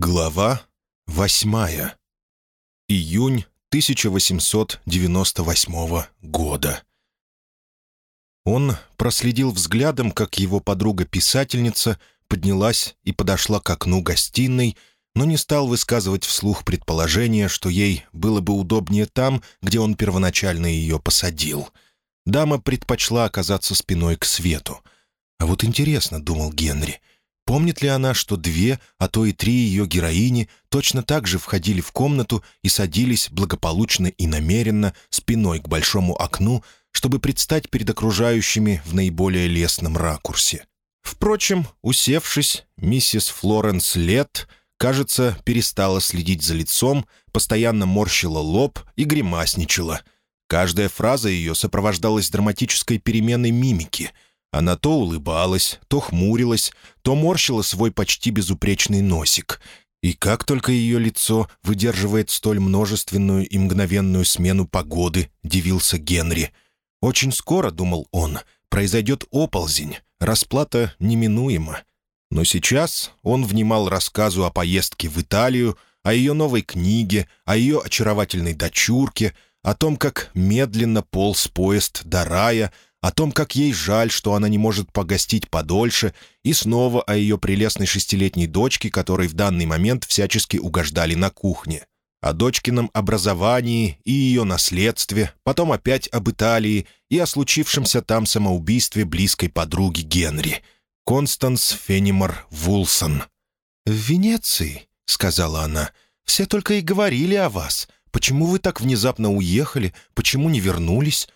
Глава восьмая. Июнь 1898 года. Он проследил взглядом, как его подруга-писательница поднялась и подошла к окну гостиной, но не стал высказывать вслух предположение, что ей было бы удобнее там, где он первоначально ее посадил. Дама предпочла оказаться спиной к свету. «А вот интересно», — думал Генри, — Помнит ли она, что две, а то и три ее героини точно так же входили в комнату и садились благополучно и намеренно спиной к большому окну, чтобы предстать перед окружающими в наиболее лестном ракурсе? Впрочем, усевшись, миссис Флоренс Лет, кажется, перестала следить за лицом, постоянно морщила лоб и гримасничала. Каждая фраза ее сопровождалась драматической переменой мимики — она то улыбалась, то хмурилась, то морщила свой почти безупречный носик. И как только ее лицо выдерживает столь множественную и мгновенную смену погоды, дивился Генри. Очень скоро, думал он, произойдет оползень, расплата неминуема. Но сейчас он внимал рассказу о поездке в Италию, о ее новой книге, о ее очаровательной дочурке, о том, как медленно полз поезд до рая — о том, как ей жаль, что она не может погостить подольше, и снова о ее прелестной шестилетней дочке, которой в данный момент всячески угождали на кухне. О дочкином образовании и ее наследстве, потом опять об Италии и о случившемся там самоубийстве близкой подруги Генри, Констанс Фенимор Вулсон. «В Венеции», — сказала она, — «все только и говорили о вас. Почему вы так внезапно уехали? Почему не вернулись?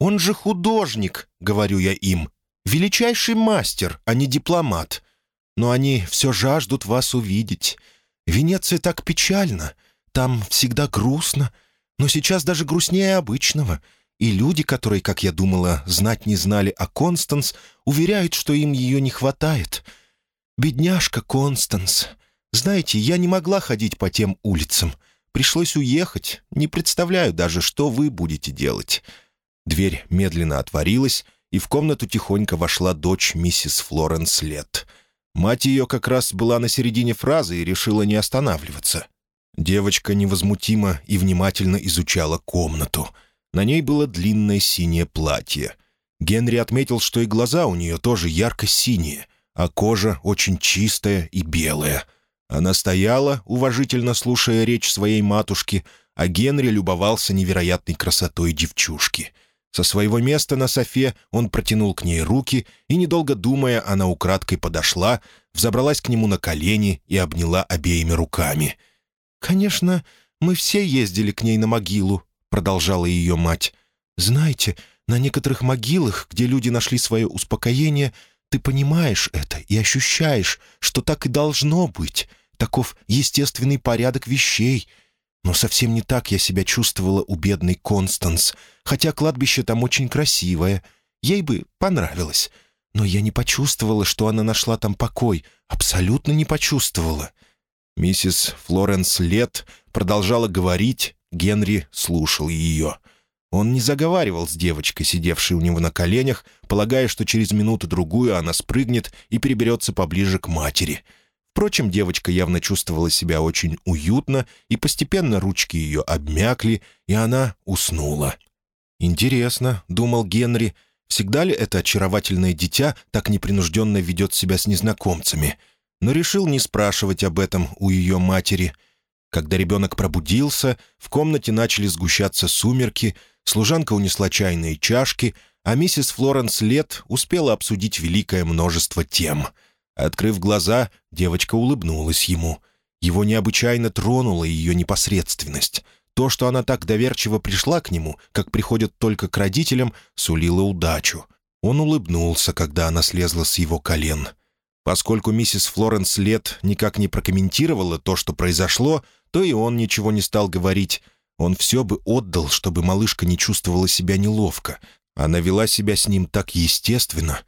«Он же художник», — говорю я им. «Величайший мастер, а не дипломат. Но они все жаждут вас увидеть. Венеция так печально. Там всегда грустно. Но сейчас даже грустнее обычного. И люди, которые, как я думала, знать не знали о Констанс, уверяют, что им ее не хватает. Бедняжка Констанс. Знаете, я не могла ходить по тем улицам. Пришлось уехать. Не представляю даже, что вы будете делать». Дверь медленно отворилась, и в комнату тихонько вошла дочь миссис Флоренс Лет. Мать ее как раз была на середине фразы и решила не останавливаться. Девочка невозмутимо и внимательно изучала комнату. На ней было длинное синее платье. Генри отметил, что и глаза у нее тоже ярко-синие, а кожа очень чистая и белая. Она стояла, уважительно слушая речь своей матушки, а Генри любовался невероятной красотой девчушки — со своего места на софе он протянул к ней руки, и, недолго думая, она украдкой подошла, взобралась к нему на колени и обняла обеими руками. «Конечно, мы все ездили к ней на могилу», — продолжала ее мать. «Знаете, на некоторых могилах, где люди нашли свое успокоение, ты понимаешь это и ощущаешь, что так и должно быть. Таков естественный порядок вещей — но совсем не так я себя чувствовала у бедной Констанс, хотя кладбище там очень красивое. Ей бы понравилось. Но я не почувствовала, что она нашла там покой. Абсолютно не почувствовала. Миссис Флоренс Лет продолжала говорить, Генри слушал ее. Он не заговаривал с девочкой, сидевшей у него на коленях, полагая, что через минуту-другую она спрыгнет и переберется поближе к матери — Впрочем, девочка явно чувствовала себя очень уютно, и постепенно ручки ее обмякли, и она уснула. «Интересно», — думал Генри, — «всегда ли это очаровательное дитя так непринужденно ведет себя с незнакомцами?» Но решил не спрашивать об этом у ее матери. Когда ребенок пробудился, в комнате начали сгущаться сумерки, служанка унесла чайные чашки, а миссис Флоренс Лет успела обсудить великое множество тем — Открыв глаза, девочка улыбнулась ему. Его необычайно тронула ее непосредственность. То, что она так доверчиво пришла к нему, как приходят только к родителям, сулило удачу. Он улыбнулся, когда она слезла с его колен. Поскольку миссис Флоренс Лет никак не прокомментировала то, что произошло, то и он ничего не стал говорить. Он все бы отдал, чтобы малышка не чувствовала себя неловко. Она вела себя с ним так естественно,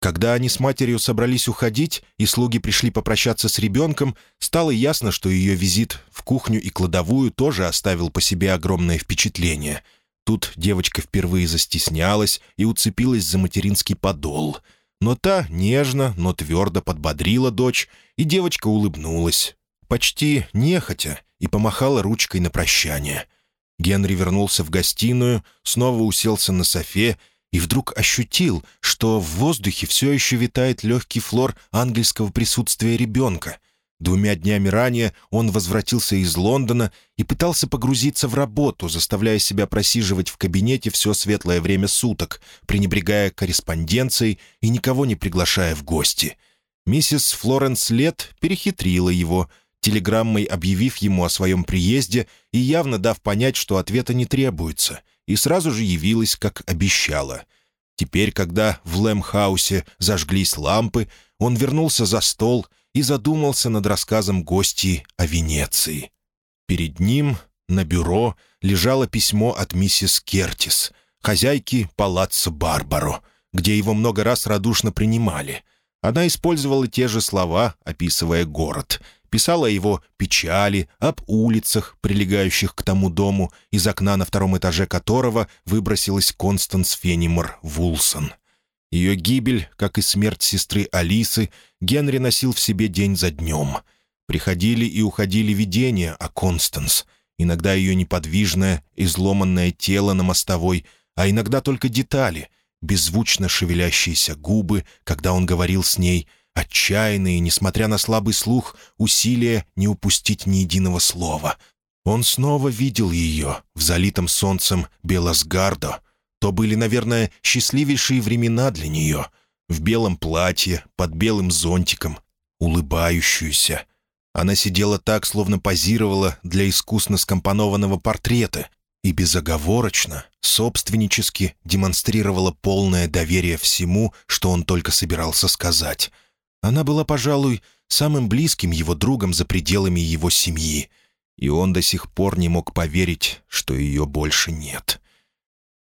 когда они с матерью собрались уходить, и слуги пришли попрощаться с ребенком, стало ясно, что ее визит в кухню и кладовую тоже оставил по себе огромное впечатление. Тут девочка впервые застеснялась и уцепилась за материнский подол. Но та нежно, но твердо подбодрила дочь, и девочка улыбнулась. почти нехотя, и помахала ручкой на прощание. Генри вернулся в гостиную, снова уселся на софе и вдруг ощутил, что в воздухе все еще витает легкий флор ангельского присутствия ребенка. Двумя днями ранее он возвратился из Лондона и пытался погрузиться в работу, заставляя себя просиживать в кабинете все светлое время суток, пренебрегая корреспонденцией и никого не приглашая в гости. Миссис Флоренс Лет перехитрила его, телеграммой объявив ему о своем приезде и явно дав понять, что ответа не требуется, и сразу же явилась, как обещала. Теперь, когда в Лэмхаусе зажглись лампы, он вернулся за стол — и задумался над рассказом гостей о Венеции. Перед ним на бюро лежало письмо от миссис Кертис, хозяйки палаццо Барбаро, где его много раз радушно принимали. Она использовала те же слова, описывая город, писала о его печали, об улицах, прилегающих к тому дому, из окна на втором этаже которого выбросилась Констанс Фенимор Вулсон — ее гибель, как и смерть сестры Алисы, Генри носил в себе день за днем. Приходили и уходили видения о Констанс. Иногда ее неподвижное, изломанное тело на мостовой, а иногда только детали, беззвучно шевелящиеся губы, когда он говорил с ней, отчаянные, несмотря на слабый слух, усилия не упустить ни единого слова. Он снова видел ее в залитом солнцем Белосгардо, то были, наверное, счастливейшие времена для нее. В белом платье, под белым зонтиком, улыбающуюся. Она сидела так, словно позировала для искусно скомпонованного портрета и безоговорочно, собственнически демонстрировала полное доверие всему, что он только собирался сказать. Она была, пожалуй, самым близким его другом за пределами его семьи, и он до сих пор не мог поверить, что ее больше нет.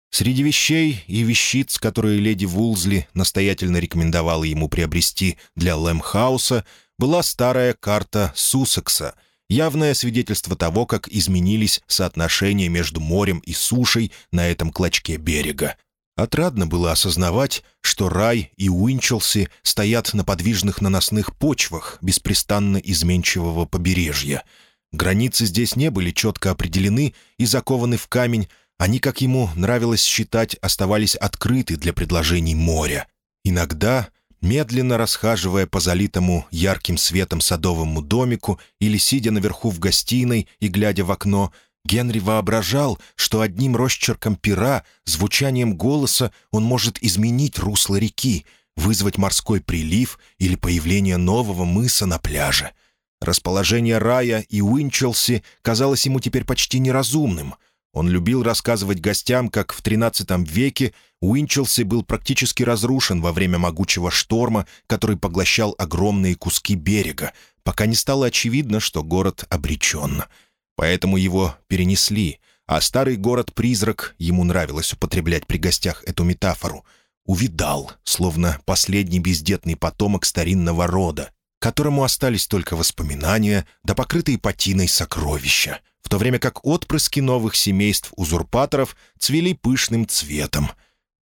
Среди вещей и вещиц, которые леди Вулзли настоятельно рекомендовала ему приобрести для Лэмхауса, была старая карта Суссекса, явное свидетельство того, как изменились соотношения между морем и сушей на этом клочке берега. Отрадно было осознавать, что Рай и Уинчелси стоят на подвижных наносных почвах беспрестанно изменчивого побережья. Границы здесь не были четко определены и закованы в камень, они, как ему нравилось считать, оставались открыты для предложений моря. Иногда, медленно расхаживая по залитому ярким светом садовому домику или сидя наверху в гостиной и глядя в окно, Генри воображал, что одним росчерком пера, звучанием голоса он может изменить русло реки, вызвать морской прилив или появление нового мыса на пляже. Расположение Рая и Уинчелси казалось ему теперь почти неразумным — он любил рассказывать гостям, как в XIII веке Уинчелси был практически разрушен во время могучего шторма, который поглощал огромные куски берега, пока не стало очевидно, что город обречен. Поэтому его перенесли, а старый город-призрак, ему нравилось употреблять при гостях эту метафору, увидал, словно последний бездетный потомок старинного рода, которому остались только воспоминания да покрытые патиной сокровища — в то время как отпрыски новых семейств узурпаторов цвели пышным цветом.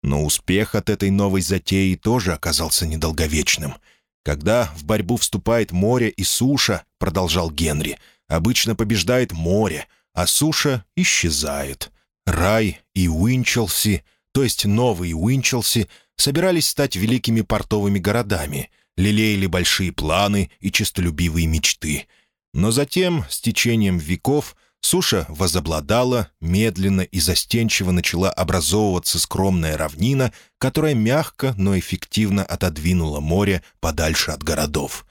Но успех от этой новой затеи тоже оказался недолговечным. «Когда в борьбу вступает море и суша», — продолжал Генри, — «обычно побеждает море, а суша исчезает». Рай и Уинчелси, то есть новые Уинчелси, собирались стать великими портовыми городами, лелеяли большие планы и честолюбивые мечты. Но затем, с течением веков, Суша возобладала, медленно и застенчиво начала образовываться скромная равнина, которая мягко, но эффективно отодвинула море подальше от городов.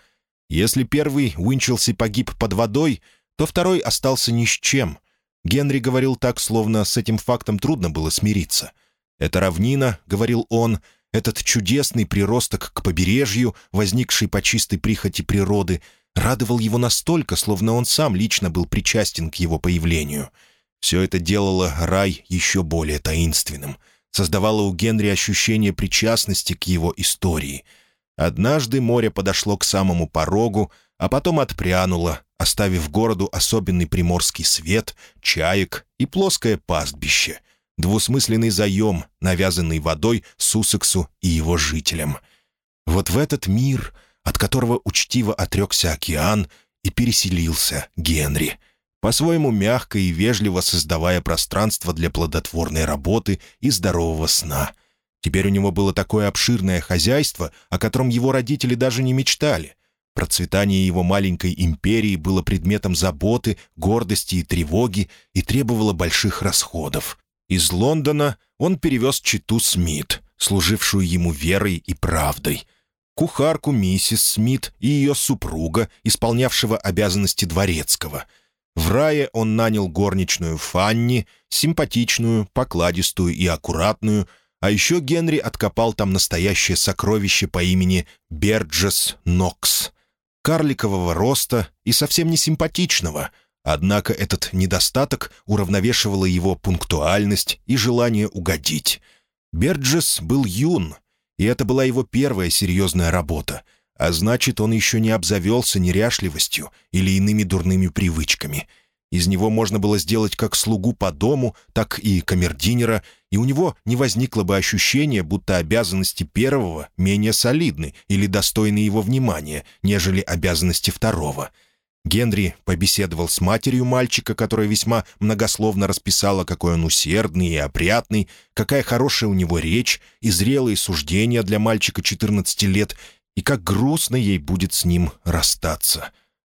Если первый Уинчелси погиб под водой, то второй остался ни с чем. Генри говорил так, словно с этим фактом трудно было смириться. «Эта равнина», — говорил он, — «этот чудесный приросток к побережью, возникший по чистой прихоти природы — радовал его настолько, словно он сам лично был причастен к его появлению. Все это делало рай еще более таинственным, создавало у Генри ощущение причастности к его истории. Однажды море подошло к самому порогу, а потом отпрянуло, оставив городу особенный приморский свет, чаек и плоское пастбище, двусмысленный заем, навязанный водой Сусексу и его жителям. Вот в этот мир — от которого учтиво отрекся океан, и переселился Генри, по-своему мягко и вежливо создавая пространство для плодотворной работы и здорового сна. Теперь у него было такое обширное хозяйство, о котором его родители даже не мечтали. Процветание его маленькой империи было предметом заботы, гордости и тревоги и требовало больших расходов. Из Лондона он перевез читу Смит, служившую ему верой и правдой — кухарку миссис Смит и ее супруга, исполнявшего обязанности дворецкого. В рае он нанял горничную Фанни, симпатичную, покладистую и аккуратную, а еще Генри откопал там настоящее сокровище по имени Берджес Нокс. Карликового роста и совсем не симпатичного, однако этот недостаток уравновешивала его пунктуальность и желание угодить. Берджес был юн — и это была его первая серьезная работа, а значит, он еще не обзавелся неряшливостью или иными дурными привычками. Из него можно было сделать как слугу по дому, так и камердинера, и у него не возникло бы ощущения, будто обязанности первого менее солидны или достойны его внимания, нежели обязанности второго — Генри побеседовал с матерью мальчика, которая весьма многословно расписала, какой он усердный и опрятный, какая хорошая у него речь и зрелые суждения для мальчика 14 лет, и как грустно ей будет с ним расстаться.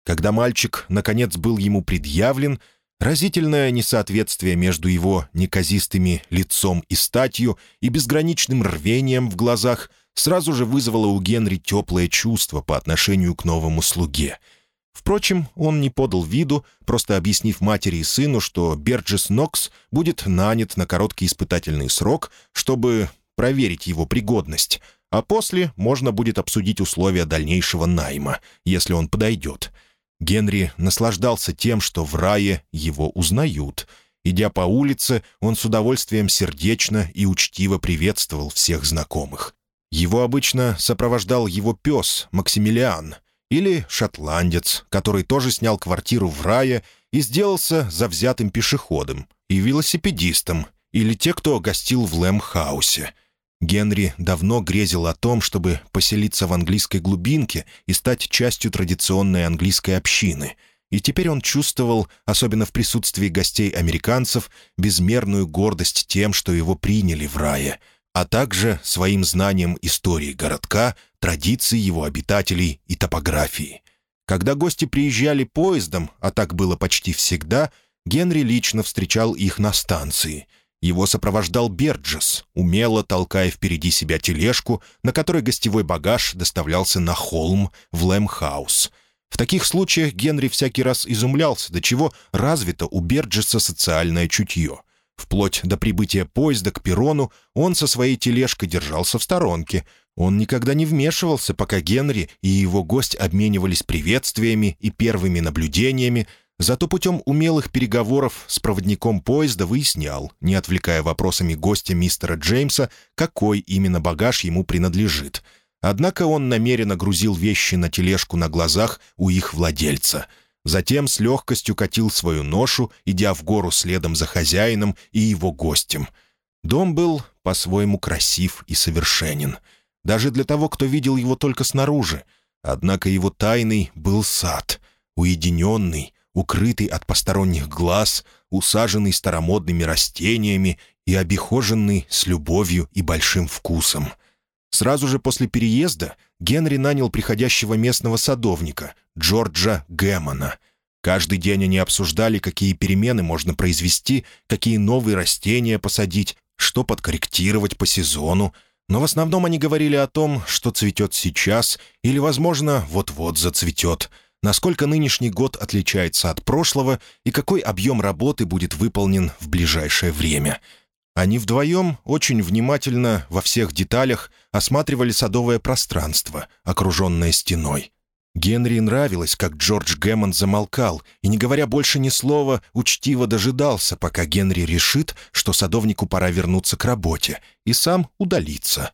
Когда мальчик, наконец, был ему предъявлен, разительное несоответствие между его неказистыми лицом и статью и безграничным рвением в глазах сразу же вызвало у Генри теплое чувство по отношению к новому слуге — Впрочем, он не подал виду, просто объяснив матери и сыну, что Берджес Нокс будет нанят на короткий испытательный срок, чтобы проверить его пригодность, а после можно будет обсудить условия дальнейшего найма, если он подойдет. Генри наслаждался тем, что в рае его узнают. Идя по улице, он с удовольствием сердечно и учтиво приветствовал всех знакомых. Его обычно сопровождал его пес Максимилиан — или шотландец, который тоже снял квартиру в рае и сделался завзятым пешеходом, и велосипедистом, или те, кто гостил в Лэм-хаусе. Генри давно грезил о том, чтобы поселиться в английской глубинке и стать частью традиционной английской общины. И теперь он чувствовал, особенно в присутствии гостей-американцев, безмерную гордость тем, что его приняли в рае — а также своим знанием истории городка, традиций его обитателей и топографии. Когда гости приезжали поездом, а так было почти всегда, Генри лично встречал их на станции. Его сопровождал Берджес, умело толкая впереди себя тележку, на которой гостевой багаж доставлялся на холм в Лэмхаус. В таких случаях Генри всякий раз изумлялся, до чего развито у Берджеса социальное чутье — Вплоть до прибытия поезда к перрону он со своей тележкой держался в сторонке. Он никогда не вмешивался, пока Генри и его гость обменивались приветствиями и первыми наблюдениями, зато путем умелых переговоров с проводником поезда выяснял, не отвлекая вопросами гостя мистера Джеймса, какой именно багаж ему принадлежит. Однако он намеренно грузил вещи на тележку на глазах у их владельца — Затем с легкостью катил свою ношу, идя в гору следом за хозяином и его гостем. Дом был по-своему красив и совершенен. Даже для того, кто видел его только снаружи. Однако его тайный был сад, уединенный, укрытый от посторонних глаз, усаженный старомодными растениями и обихоженный с любовью и большим вкусом. Сразу же после переезда Генри нанял приходящего местного садовника, Джорджа Гэммона. Каждый день они обсуждали, какие перемены можно произвести, какие новые растения посадить, что подкорректировать по сезону, но в основном они говорили о том, что цветет сейчас или, возможно, вот-вот зацветет, насколько нынешний год отличается от прошлого и какой объем работы будет выполнен в ближайшее время. Они вдвоем очень внимательно во всех деталях осматривали садовое пространство, окруженное стеной. Генри нравилось, как Джордж Гэммонд замолкал и, не говоря больше ни слова, учтиво дожидался, пока Генри решит, что садовнику пора вернуться к работе, и сам удалиться.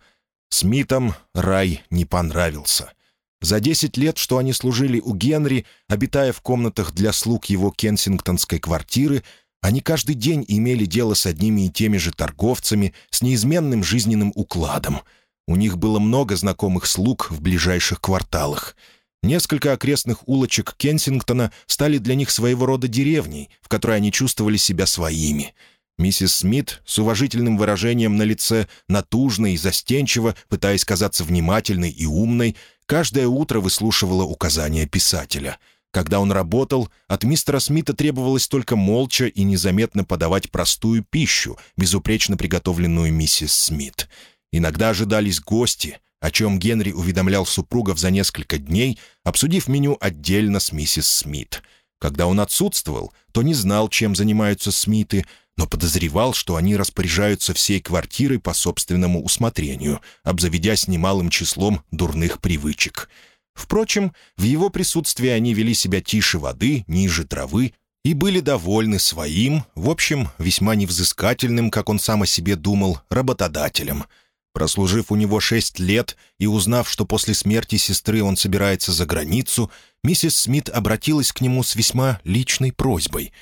Смитам рай не понравился. За десять лет, что они служили у Генри, обитая в комнатах для слуг его кенсингтонской квартиры, они каждый день имели дело с одними и теми же торговцами с неизменным жизненным укладом. У них было много знакомых слуг в ближайших кварталах — Несколько окрестных улочек Кенсингтона стали для них своего рода деревней, в которой они чувствовали себя своими. Миссис Смит с уважительным выражением на лице, натужно и застенчиво, пытаясь казаться внимательной и умной, каждое утро выслушивала указания писателя. Когда он работал, от мистера Смита требовалось только молча и незаметно подавать простую пищу, безупречно приготовленную миссис Смит. Иногда ожидались гости — о чем Генри уведомлял супругов за несколько дней, обсудив меню отдельно с миссис Смит. Когда он отсутствовал, то не знал, чем занимаются Смиты, но подозревал, что они распоряжаются всей квартирой по собственному усмотрению, обзаведясь немалым числом дурных привычек. Впрочем, в его присутствии они вели себя тише воды, ниже травы и были довольны своим, в общем, весьма невзыскательным, как он сам о себе думал, работодателем — Прослужив у него шесть лет и узнав, что после смерти сестры он собирается за границу, миссис Смит обратилась к нему с весьма личной просьбой.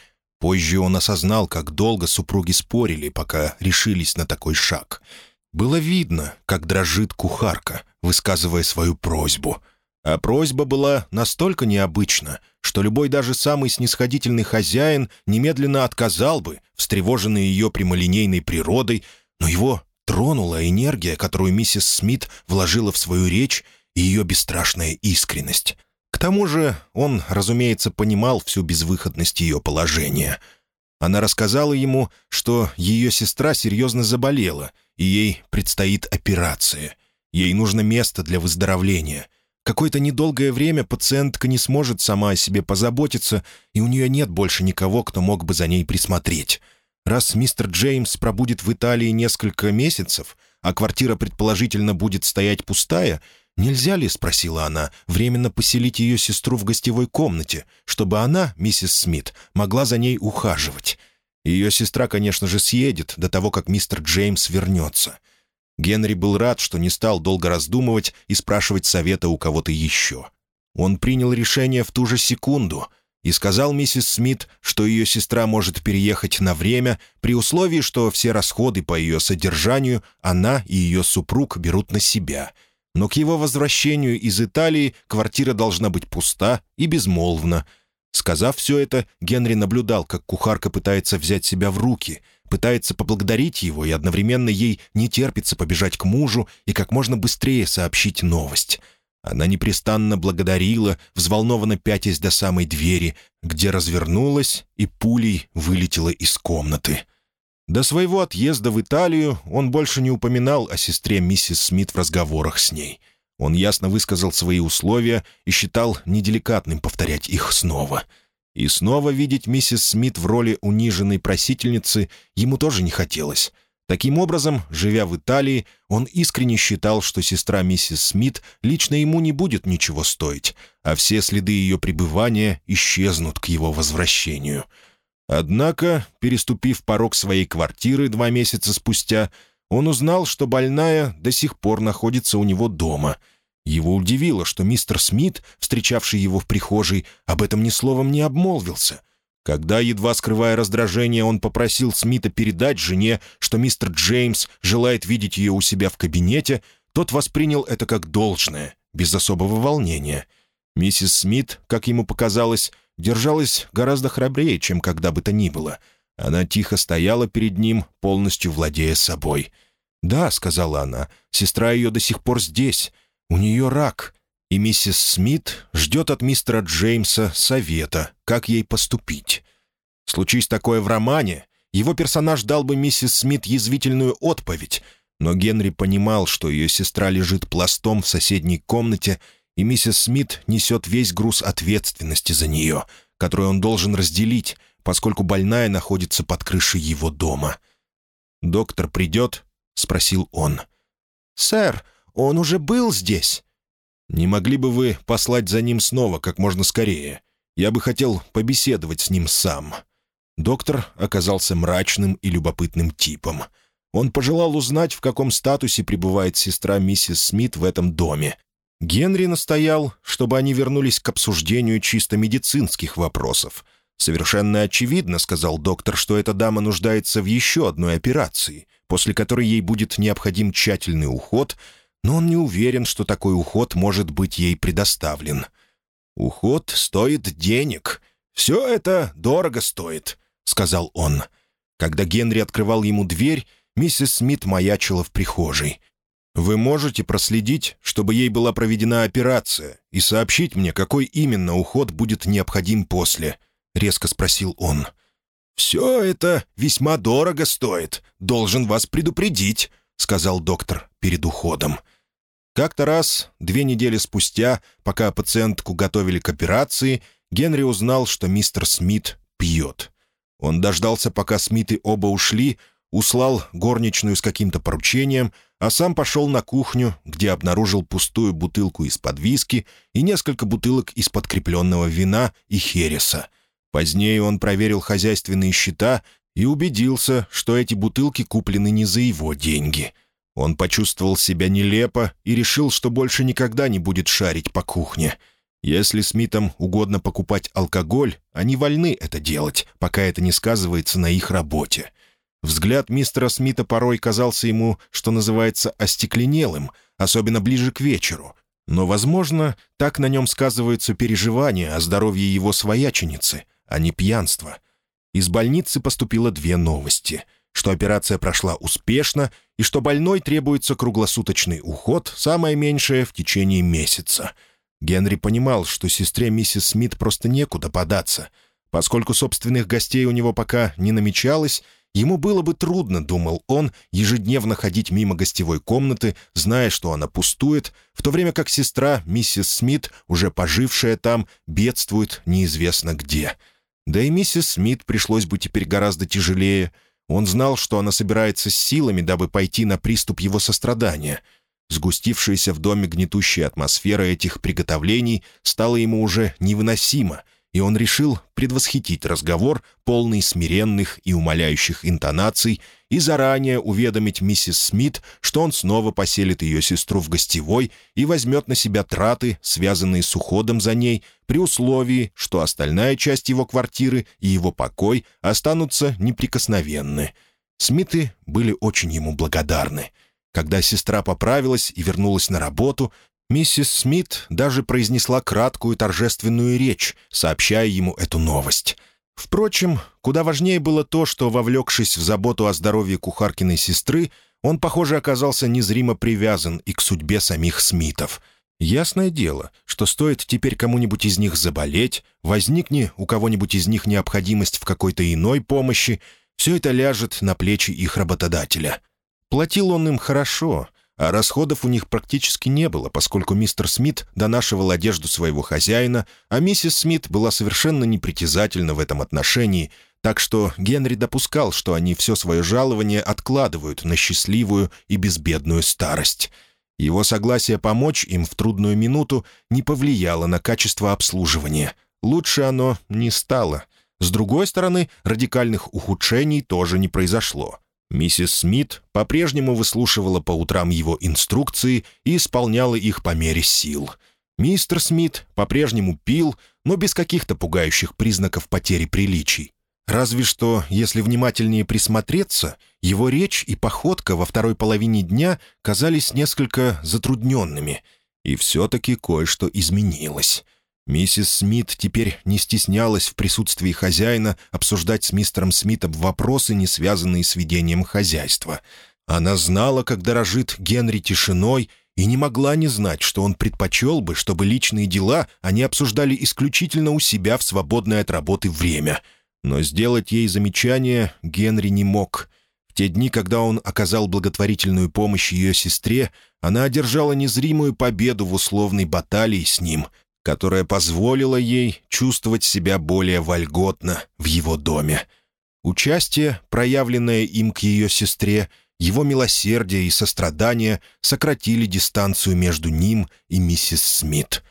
Позже он осознал, как долго супруги спорили, пока решились на такой шаг. Было видно, как дрожит кухарка, высказывая свою просьбу. А просьба была настолько необычна, что любой даже самый снисходительный хозяин немедленно отказал бы, встревоженный ее прямолинейной природой, но его тронула энергия, которую миссис Смит вложила в свою речь, и ее бесстрашная искренность. К тому же он, разумеется, понимал всю безвыходность ее положения. Она рассказала ему, что ее сестра серьезно заболела, и ей предстоит операция. Ей нужно место для выздоровления. Какое-то недолгое время пациентка не сможет сама о себе позаботиться, и у нее нет больше никого, кто мог бы за ней присмотреть. Раз мистер Джеймс пробудет в Италии несколько месяцев, а квартира, предположительно, будет стоять пустая, нельзя ли, — спросила она, — временно поселить ее сестру в гостевой комнате, чтобы она, миссис Смит, могла за ней ухаживать? Ее сестра, конечно же, съедет до того, как мистер Джеймс вернется. Генри был рад, что не стал долго раздумывать и спрашивать совета у кого-то еще. Он принял решение в ту же секунду — и сказал миссис Смит, что ее сестра может переехать на время при условии, что все расходы по ее содержанию она и ее супруг берут на себя. Но к его возвращению из Италии квартира должна быть пуста и безмолвна. Сказав все это, Генри наблюдал, как кухарка пытается взять себя в руки, пытается поблагодарить его, и одновременно ей не терпится побежать к мужу и как можно быстрее сообщить новость — она непрестанно благодарила, взволнованно пятясь до самой двери, где развернулась и пулей вылетела из комнаты. До своего отъезда в Италию он больше не упоминал о сестре миссис Смит в разговорах с ней. Он ясно высказал свои условия и считал неделикатным повторять их снова. И снова видеть миссис Смит в роли униженной просительницы ему тоже не хотелось — Таким образом, живя в Италии, он искренне считал, что сестра миссис Смит лично ему не будет ничего стоить, а все следы ее пребывания исчезнут к его возвращению. Однако, переступив порог своей квартиры два месяца спустя, он узнал, что больная до сих пор находится у него дома. Его удивило, что мистер Смит, встречавший его в прихожей, об этом ни словом не обмолвился — когда, едва скрывая раздражение, он попросил Смита передать жене, что мистер Джеймс желает видеть ее у себя в кабинете, тот воспринял это как должное, без особого волнения. Миссис Смит, как ему показалось, держалась гораздо храбрее, чем когда бы то ни было. Она тихо стояла перед ним, полностью владея собой. «Да», — сказала она, — «сестра ее до сих пор здесь. У нее рак и миссис Смит ждет от мистера Джеймса совета, как ей поступить. Случись такое в романе, его персонаж дал бы миссис Смит язвительную отповедь, но Генри понимал, что ее сестра лежит пластом в соседней комнате, и миссис Смит несет весь груз ответственности за нее, который он должен разделить, поскольку больная находится под крышей его дома. «Доктор придет?» — спросил он. «Сэр, он уже был здесь». «Не могли бы вы послать за ним снова как можно скорее? Я бы хотел побеседовать с ним сам». Доктор оказался мрачным и любопытным типом. Он пожелал узнать, в каком статусе пребывает сестра миссис Смит в этом доме. Генри настоял, чтобы они вернулись к обсуждению чисто медицинских вопросов. «Совершенно очевидно», — сказал доктор, — «что эта дама нуждается в еще одной операции, после которой ей будет необходим тщательный уход, но он не уверен, что такой уход может быть ей предоставлен. «Уход стоит денег. Все это дорого стоит», — сказал он. Когда Генри открывал ему дверь, миссис Смит маячила в прихожей. «Вы можете проследить, чтобы ей была проведена операция, и сообщить мне, какой именно уход будет необходим после?» — резко спросил он. «Все это весьма дорого стоит. Должен вас предупредить», — сказал доктор перед уходом. Как-то раз, две недели спустя, пока пациентку готовили к операции, Генри узнал, что мистер Смит пьет. Он дождался, пока Смиты оба ушли, услал горничную с каким-то поручением, а сам пошел на кухню, где обнаружил пустую бутылку из-под виски и несколько бутылок из подкрепленного вина и хереса. Позднее он проверил хозяйственные счета и убедился, что эти бутылки куплены не за его деньги. Он почувствовал себя нелепо и решил, что больше никогда не будет шарить по кухне — если Смитам угодно покупать алкоголь, они вольны это делать, пока это не сказывается на их работе. Взгляд мистера Смита порой казался ему, что называется, остекленелым, особенно ближе к вечеру. Но, возможно, так на нем сказываются переживания о здоровье его свояченицы, а не пьянство. Из больницы поступило две новости — что операция прошла успешно и что больной требуется круглосуточный уход, самое меньшее, в течение месяца — Генри понимал, что сестре миссис Смит просто некуда податься. Поскольку собственных гостей у него пока не намечалось, ему было бы трудно, думал он, ежедневно ходить мимо гостевой комнаты, зная, что она пустует, в то время как сестра, миссис Смит, уже пожившая там, бедствует неизвестно где. Да и миссис Смит пришлось бы теперь гораздо тяжелее. Он знал, что она собирается с силами, дабы пойти на приступ его сострадания — Сгустившаяся в доме гнетущая атмосфера этих приготовлений стала ему уже невыносима, и он решил предвосхитить разговор, полный смиренных и умоляющих интонаций, и заранее уведомить миссис Смит, что он снова поселит ее сестру в гостевой и возьмет на себя траты, связанные с уходом за ней, при условии, что остальная часть его квартиры и его покой останутся неприкосновенны. Смиты были очень ему благодарны — когда сестра поправилась и вернулась на работу, миссис Смит даже произнесла краткую торжественную речь, сообщая ему эту новость. Впрочем, куда важнее было то, что, вовлекшись в заботу о здоровье кухаркиной сестры, он, похоже, оказался незримо привязан и к судьбе самих Смитов. Ясное дело, что стоит теперь кому-нибудь из них заболеть, возникне у кого-нибудь из них необходимость в какой-то иной помощи, все это ляжет на плечи их работодателя. Платил он им хорошо, а расходов у них практически не было, поскольку мистер Смит донашивал одежду своего хозяина, а миссис Смит была совершенно непритязательна в этом отношении, так что Генри допускал, что они все свое жалование откладывают на счастливую и безбедную старость. Его согласие помочь им в трудную минуту не повлияло на качество обслуживания. Лучше оно не стало. С другой стороны, радикальных ухудшений тоже не произошло. Миссис Смит по-прежнему выслушивала по утрам его инструкции и исполняла их по мере сил. Мистер Смит по-прежнему пил, но без каких-то пугающих признаков потери приличий. Разве что, если внимательнее присмотреться, его речь и походка во второй половине дня казались несколько затрудненными. И все-таки кое-что изменилось. Миссис Смит теперь не стеснялась в присутствии хозяина обсуждать с мистером Смитом вопросы, не связанные с ведением хозяйства. Она знала, как дорожит Генри тишиной, и не могла не знать, что он предпочел бы, чтобы личные дела они обсуждали исключительно у себя в свободное от работы время. Но сделать ей замечание Генри не мог. В те дни, когда он оказал благотворительную помощь ее сестре, она одержала незримую победу в условной баталии с ним, которая позволила ей чувствовать себя более вольготно в его доме. Участие, проявленное им к ее сестре, его милосердие и сострадание сократили дистанцию между ним и миссис Смит.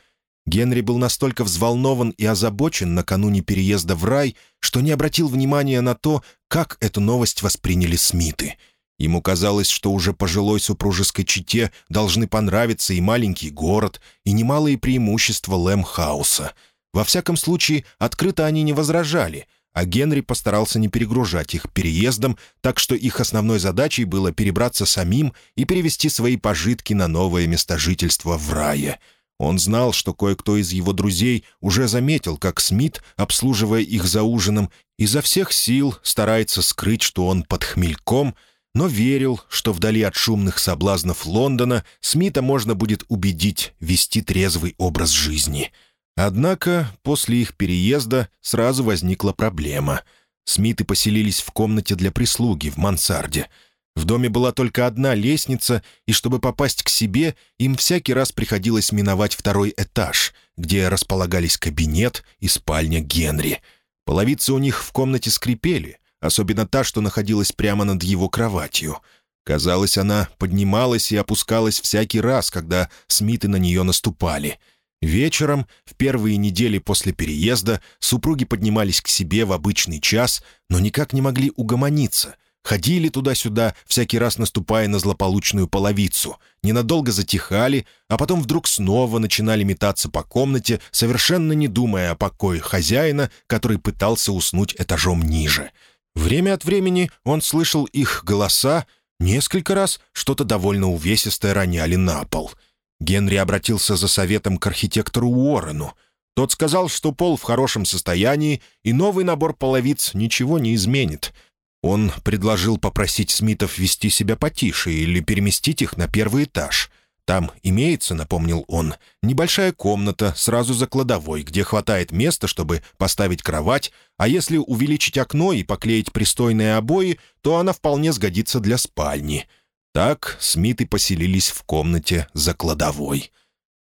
Генри был настолько взволнован и озабочен накануне переезда в рай, что не обратил внимания на то, как эту новость восприняли Смиты — Ему казалось, что уже пожилой супружеской чете должны понравиться и маленький город, и немалые преимущества Лэмхауса. Во всяком случае, открыто они не возражали, а Генри постарался не перегружать их переездом, так что их основной задачей было перебраться самим и перевести свои пожитки на новое место жительства в рае. Он знал, что кое-кто из его друзей уже заметил, как Смит, обслуживая их за ужином, изо всех сил старается скрыть, что он под хмельком, но верил, что вдали от шумных соблазнов Лондона Смита можно будет убедить вести трезвый образ жизни. Однако после их переезда сразу возникла проблема. Смиты поселились в комнате для прислуги в мансарде — в доме была только одна лестница, и чтобы попасть к себе, им всякий раз приходилось миновать второй этаж, где располагались кабинет и спальня Генри. Половицы у них в комнате скрипели, особенно та, что находилась прямо над его кроватью. Казалось, она поднималась и опускалась всякий раз, когда Смиты на нее наступали. Вечером, в первые недели после переезда, супруги поднимались к себе в обычный час, но никак не могли угомониться — ходили туда-сюда, всякий раз наступая на злополучную половицу, ненадолго затихали, а потом вдруг снова начинали метаться по комнате, совершенно не думая о покое хозяина, который пытался уснуть этажом ниже. Время от времени он слышал их голоса, несколько раз что-то довольно увесистое роняли на пол. Генри обратился за советом к архитектору Уоррену. Тот сказал, что пол в хорошем состоянии, и новый набор половиц ничего не изменит — он предложил попросить Смитов вести себя потише или переместить их на первый этаж. Там имеется, напомнил он, небольшая комната сразу за кладовой, где хватает места, чтобы поставить кровать, а если увеличить окно и поклеить пристойные обои, то она вполне сгодится для спальни. Так Смиты поселились в комнате за кладовой.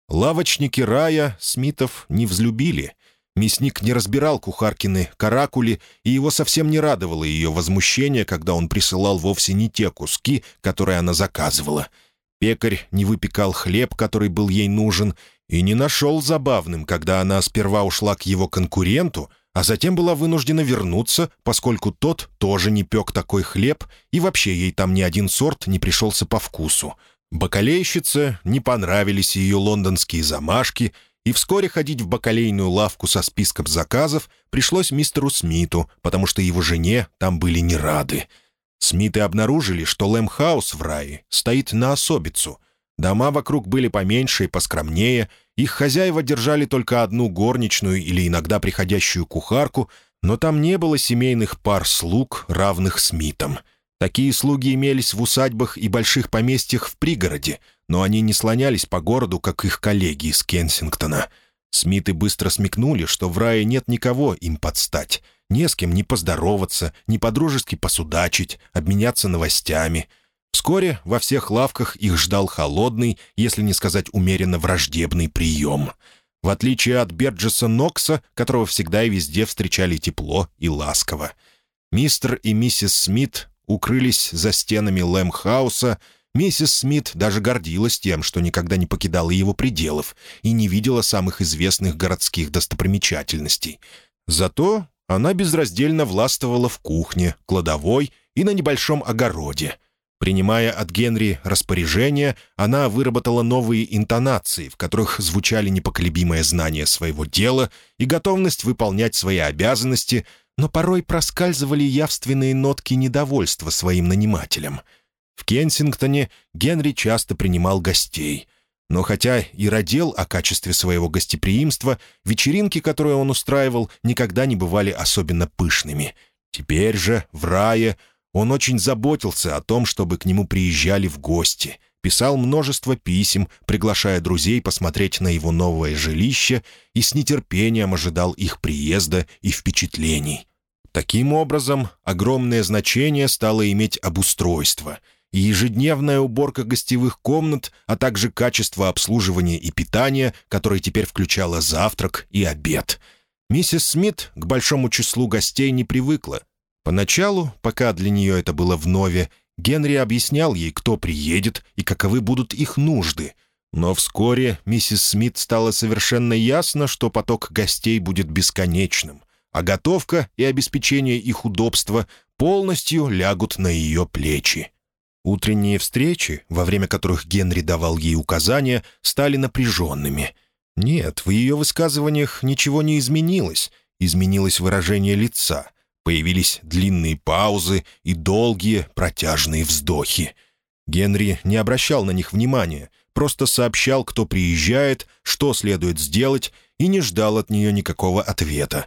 Лавочники рая Смитов не взлюбили — Мясник не разбирал кухаркины каракули, и его совсем не радовало ее возмущение, когда он присылал вовсе не те куски, которые она заказывала. Пекарь не выпекал хлеб, который был ей нужен, и не нашел забавным, когда она сперва ушла к его конкуренту, а затем была вынуждена вернуться, поскольку тот тоже не пек такой хлеб, и вообще ей там ни один сорт не пришелся по вкусу. Бакалейщице не понравились ее лондонские замашки, и вскоре ходить в бакалейную лавку со списком заказов пришлось мистеру Смиту, потому что его жене там были не рады. Смиты обнаружили, что Лэмхаус в рае стоит на особицу. Дома вокруг были поменьше и поскромнее, их хозяева держали только одну горничную или иногда приходящую кухарку, но там не было семейных пар слуг, равных Смитам. Такие слуги имелись в усадьбах и больших поместьях в пригороде — но они не слонялись по городу, как их коллеги из Кенсингтона. Смиты быстро смекнули, что в рае нет никого им подстать. Не с кем ни поздороваться, ни подружески посудачить, обменяться новостями. Вскоре во всех лавках их ждал холодный, если не сказать умеренно враждебный прием. В отличие от Берджеса Нокса, которого всегда и везде встречали тепло и ласково. Мистер и миссис Смит укрылись за стенами Лэмхауса Миссис Смит даже гордилась тем, что никогда не покидала его пределов и не видела самых известных городских достопримечательностей. Зато она безраздельно властвовала в кухне, кладовой и на небольшом огороде. Принимая от Генри распоряжения, она выработала новые интонации, в которых звучали непоколебимое знание своего дела и готовность выполнять свои обязанности, но порой проскальзывали явственные нотки недовольства своим нанимателям — в Кенсингтоне Генри часто принимал гостей. Но хотя и родил о качестве своего гостеприимства, вечеринки, которые он устраивал, никогда не бывали особенно пышными. Теперь же, в рае, он очень заботился о том, чтобы к нему приезжали в гости, писал множество писем, приглашая друзей посмотреть на его новое жилище и с нетерпением ожидал их приезда и впечатлений. Таким образом, огромное значение стало иметь обустройство — и ежедневная уборка гостевых комнат, а также качество обслуживания и питания, которое теперь включало завтрак и обед. Миссис Смит к большому числу гостей не привыкла. Поначалу, пока для нее это было вновь, Генри объяснял ей, кто приедет и каковы будут их нужды. Но вскоре миссис Смит стало совершенно ясно, что поток гостей будет бесконечным, а готовка и обеспечение их удобства полностью лягут на ее плечи. Утренние встречи, во время которых Генри давал ей указания, стали напряженными. Нет, в ее высказываниях ничего не изменилось. Изменилось выражение лица. Появились длинные паузы и долгие протяжные вздохи. Генри не обращал на них внимания, просто сообщал, кто приезжает, что следует сделать, и не ждал от нее никакого ответа.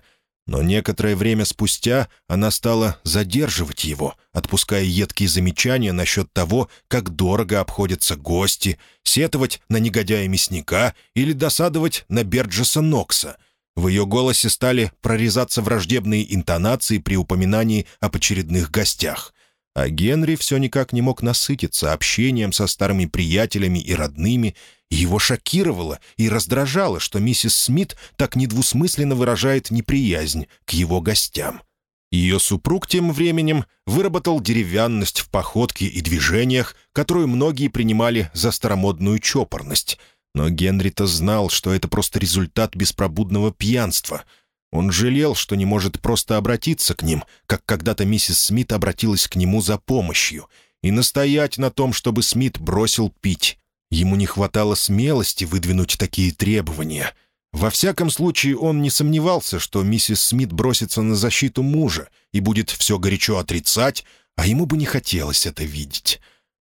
Но некоторое время спустя она стала задерживать его, отпуская едкие замечания насчет того, как дорого обходятся гости, сетовать на негодяя мясника или досадовать на Берджеса Нокса. В ее голосе стали прорезаться враждебные интонации при упоминании об очередных гостях. А Генри все никак не мог насытиться общением со старыми приятелями и родными, его шокировало и раздражало, что миссис Смит так недвусмысленно выражает неприязнь к его гостям. Ее супруг тем временем выработал деревянность в походке и движениях, которую многие принимали за старомодную чопорность. Но Генри-то знал, что это просто результат беспробудного пьянства. Он жалел, что не может просто обратиться к ним, как когда-то миссис Смит обратилась к нему за помощью, и настоять на том, чтобы Смит бросил пить. Ему не хватало смелости выдвинуть такие требования. Во всяком случае, он не сомневался, что миссис Смит бросится на защиту мужа и будет все горячо отрицать, а ему бы не хотелось это видеть.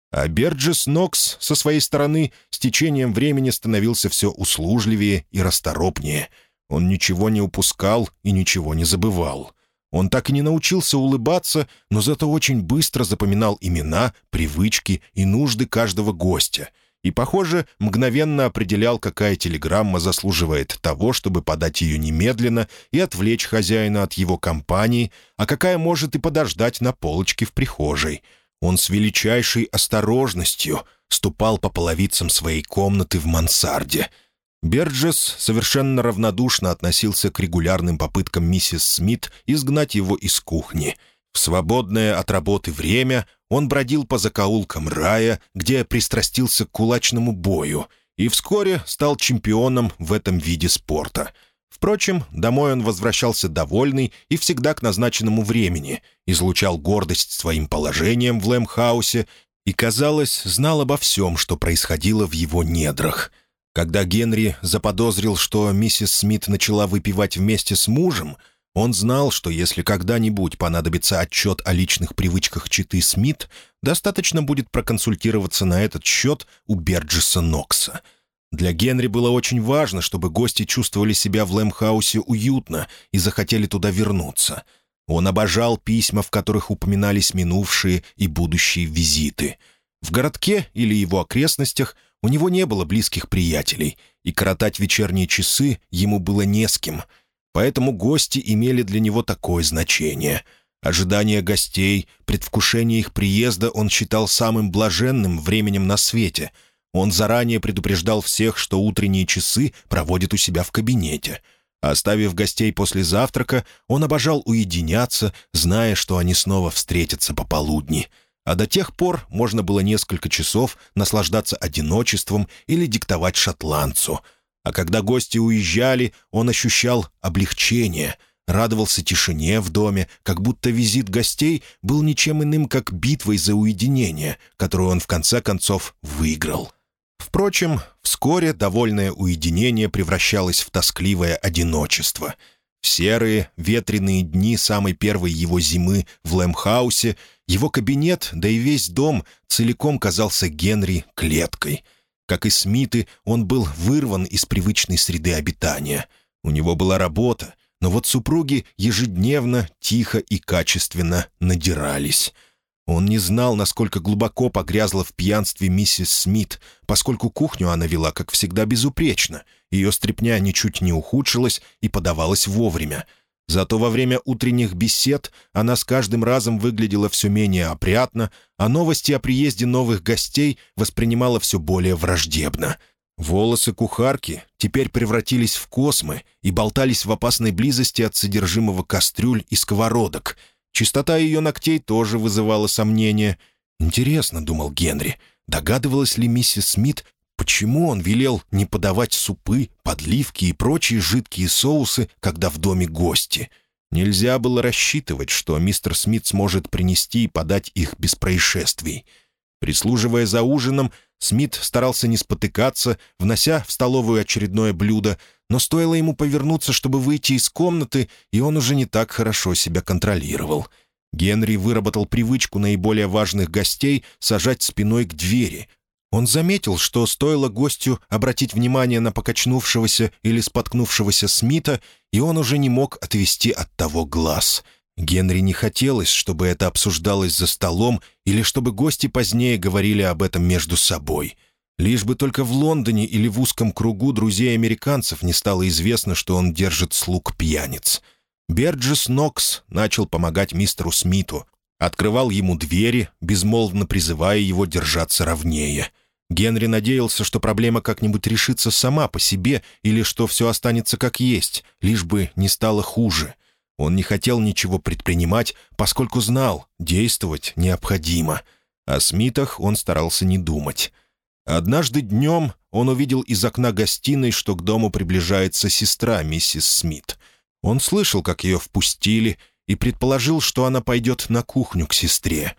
А Берджес Нокс со своей стороны с течением времени становился все услужливее и расторопнее. Он ничего не упускал и ничего не забывал. Он так и не научился улыбаться, но зато очень быстро запоминал имена, привычки и нужды каждого гостя — и, похоже, мгновенно определял, какая телеграмма заслуживает того, чтобы подать ее немедленно и отвлечь хозяина от его компании, а какая может и подождать на полочке в прихожей. Он с величайшей осторожностью ступал по половицам своей комнаты в мансарде. Берджес совершенно равнодушно относился к регулярным попыткам миссис Смит изгнать его из кухни — в свободное от работы время он бродил по закоулкам рая, где пристрастился к кулачному бою, и вскоре стал чемпионом в этом виде спорта. Впрочем, домой он возвращался довольный и всегда к назначенному времени, излучал гордость своим положением в Лэмхаусе и, казалось, знал обо всем, что происходило в его недрах. Когда Генри заподозрил, что миссис Смит начала выпивать вместе с мужем — он знал, что если когда-нибудь понадобится отчет о личных привычках Читы Смит, достаточно будет проконсультироваться на этот счет у Берджиса Нокса. Для Генри было очень важно, чтобы гости чувствовали себя в Лэмхаусе уютно и захотели туда вернуться. Он обожал письма, в которых упоминались минувшие и будущие визиты. В городке или его окрестностях у него не было близких приятелей, и коротать вечерние часы ему было не с кем — поэтому гости имели для него такое значение. Ожидание гостей, предвкушение их приезда он считал самым блаженным временем на свете. Он заранее предупреждал всех, что утренние часы проводит у себя в кабинете. Оставив гостей после завтрака, он обожал уединяться, зная, что они снова встретятся пополудни. А до тех пор можно было несколько часов наслаждаться одиночеством или диктовать шотландцу — а когда гости уезжали, он ощущал облегчение, радовался тишине в доме, как будто визит гостей был ничем иным, как битвой за уединение, которую он в конце концов выиграл. Впрочем, вскоре довольное уединение превращалось в тоскливое одиночество. В серые, ветреные дни самой первой его зимы в Лэмхаусе его кабинет, да и весь дом целиком казался Генри клеткой — как и Смиты, он был вырван из привычной среды обитания. У него была работа, но вот супруги ежедневно, тихо и качественно надирались. Он не знал, насколько глубоко погрязла в пьянстве миссис Смит, поскольку кухню она вела, как всегда, безупречно. Ее стряпня ничуть не ухудшилась и подавалась вовремя — Зато во время утренних бесед она с каждым разом выглядела все менее опрятно, а новости о приезде новых гостей воспринимала все более враждебно. Волосы кухарки теперь превратились в космы и болтались в опасной близости от содержимого кастрюль и сковородок. Чистота ее ногтей тоже вызывала сомнения. «Интересно», — думал Генри, — догадывалась ли миссис Смит, Почему он велел не подавать супы, подливки и прочие жидкие соусы, когда в доме гости? Нельзя было рассчитывать, что мистер Смит сможет принести и подать их без происшествий. Прислуживая за ужином, Смит старался не спотыкаться, внося в столовую очередное блюдо, но стоило ему повернуться, чтобы выйти из комнаты, и он уже не так хорошо себя контролировал. Генри выработал привычку наиболее важных гостей сажать спиной к двери, Он заметил, что стоило гостю обратить внимание на покачнувшегося или споткнувшегося Смита, и он уже не мог отвести от того глаз. Генри не хотелось, чтобы это обсуждалось за столом или чтобы гости позднее говорили об этом между собой. Лишь бы только в Лондоне или в узком кругу друзей американцев не стало известно, что он держит слуг пьяниц. Берджес Нокс начал помогать мистеру Смиту, открывал ему двери, безмолвно призывая его держаться ровнее. Генри надеялся, что проблема как-нибудь решится сама по себе или что все останется как есть, лишь бы не стало хуже. Он не хотел ничего предпринимать, поскольку знал, действовать необходимо. О Смитах он старался не думать. Однажды днем он увидел из окна гостиной, что к дому приближается сестра миссис Смит. Он слышал, как ее впустили, и предположил, что она пойдет на кухню к сестре.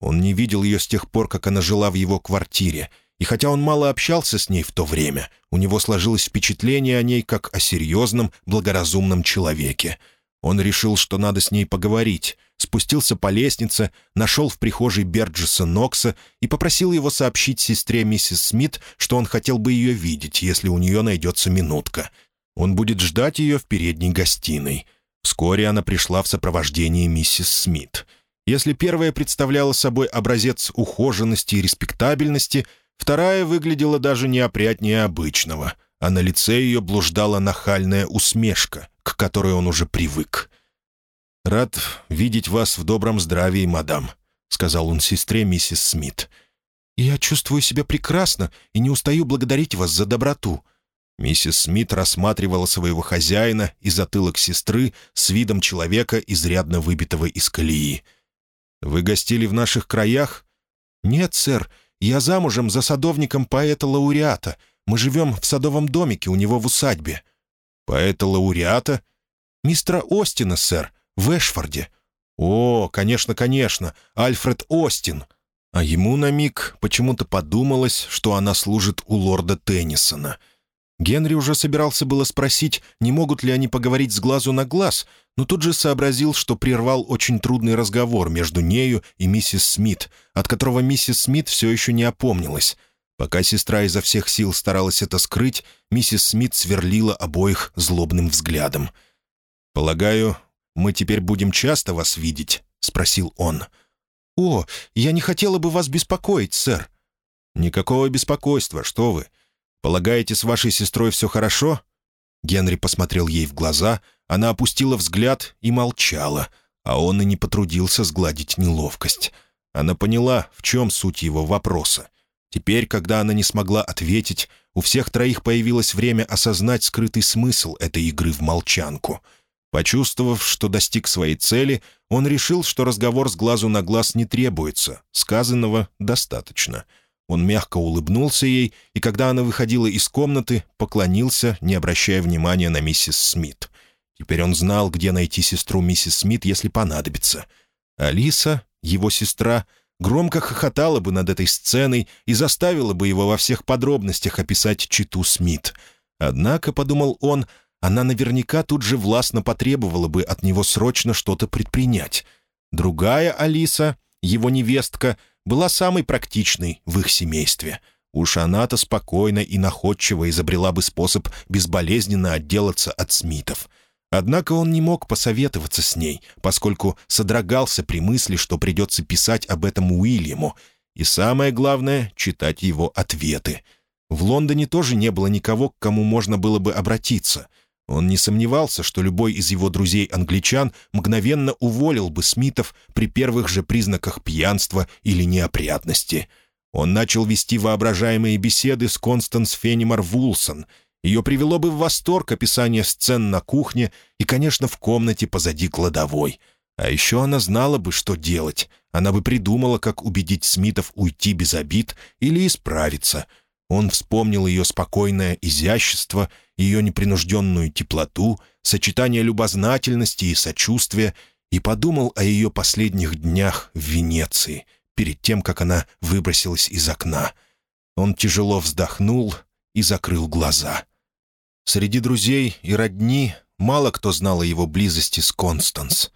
Он не видел ее с тех пор, как она жила в его квартире, и хотя он мало общался с ней в то время, у него сложилось впечатление о ней как о серьезном, благоразумном человеке. Он решил, что надо с ней поговорить, спустился по лестнице, нашел в прихожей Берджеса Нокса и попросил его сообщить сестре миссис Смит, что он хотел бы ее видеть, если у нее найдется минутка. Он будет ждать ее в передней гостиной. Вскоре она пришла в сопровождении миссис Смит. Если первая представляла собой образец ухоженности и респектабельности, вторая выглядела даже неопрятнее обычного, а на лице ее блуждала нахальная усмешка, к которой он уже привык. «Рад видеть вас в добром здравии, мадам», — сказал он сестре миссис Смит. «Я чувствую себя прекрасно и не устаю благодарить вас за доброту», Миссис Смит рассматривала своего хозяина и затылок сестры с видом человека, изрядно выбитого из колеи. «Вы гостили в наших краях?» «Нет, сэр. Я замужем за садовником поэта-лауреата. Мы живем в садовом домике у него в усадьбе». «Поэта-лауреата?» «Мистера Остина, сэр, в Эшфорде». «О, конечно, конечно, Альфред Остин». А ему на миг почему-то подумалось, что она служит у лорда Теннисона — Генри уже собирался было спросить, не могут ли они поговорить с глазу на глаз, но тут же сообразил, что прервал очень трудный разговор между нею и миссис Смит, от которого миссис Смит все еще не опомнилась. Пока сестра изо всех сил старалась это скрыть, миссис Смит сверлила обоих злобным взглядом. «Полагаю, мы теперь будем часто вас видеть?» — спросил он. «О, я не хотела бы вас беспокоить, сэр». «Никакого беспокойства, что вы. «Полагаете, с вашей сестрой все хорошо?» Генри посмотрел ей в глаза, она опустила взгляд и молчала, а он и не потрудился сгладить неловкость. Она поняла, в чем суть его вопроса. Теперь, когда она не смогла ответить, у всех троих появилось время осознать скрытый смысл этой игры в молчанку. Почувствовав, что достиг своей цели, он решил, что разговор с глазу на глаз не требуется, сказанного достаточно — он мягко улыбнулся ей, и когда она выходила из комнаты, поклонился, не обращая внимания на миссис Смит. Теперь он знал, где найти сестру миссис Смит, если понадобится. Алиса, его сестра, громко хохотала бы над этой сценой и заставила бы его во всех подробностях описать читу Смит. Однако, — подумал он, — она наверняка тут же властно потребовала бы от него срочно что-то предпринять. Другая Алиса, его невестка — была самой практичной в их семействе. Уж она-то спокойно и находчиво изобрела бы способ безболезненно отделаться от Смитов. Однако он не мог посоветоваться с ней, поскольку содрогался при мысли, что придется писать об этом Уильяму, и самое главное — читать его ответы. В Лондоне тоже не было никого, к кому можно было бы обратиться — он не сомневался, что любой из его друзей-англичан мгновенно уволил бы Смитов при первых же признаках пьянства или неопрятности. Он начал вести воображаемые беседы с Констанс Фенимар Вулсон. Ее привело бы в восторг описание сцен на кухне и, конечно, в комнате позади кладовой. А еще она знала бы, что делать. Она бы придумала, как убедить Смитов уйти без обид или исправиться — он вспомнил ее спокойное изящество, ее непринужденную теплоту, сочетание любознательности и сочувствия и подумал о ее последних днях в Венеции, перед тем, как она выбросилась из окна. Он тяжело вздохнул и закрыл глаза. Среди друзей и родни мало кто знал о его близости с Констанс.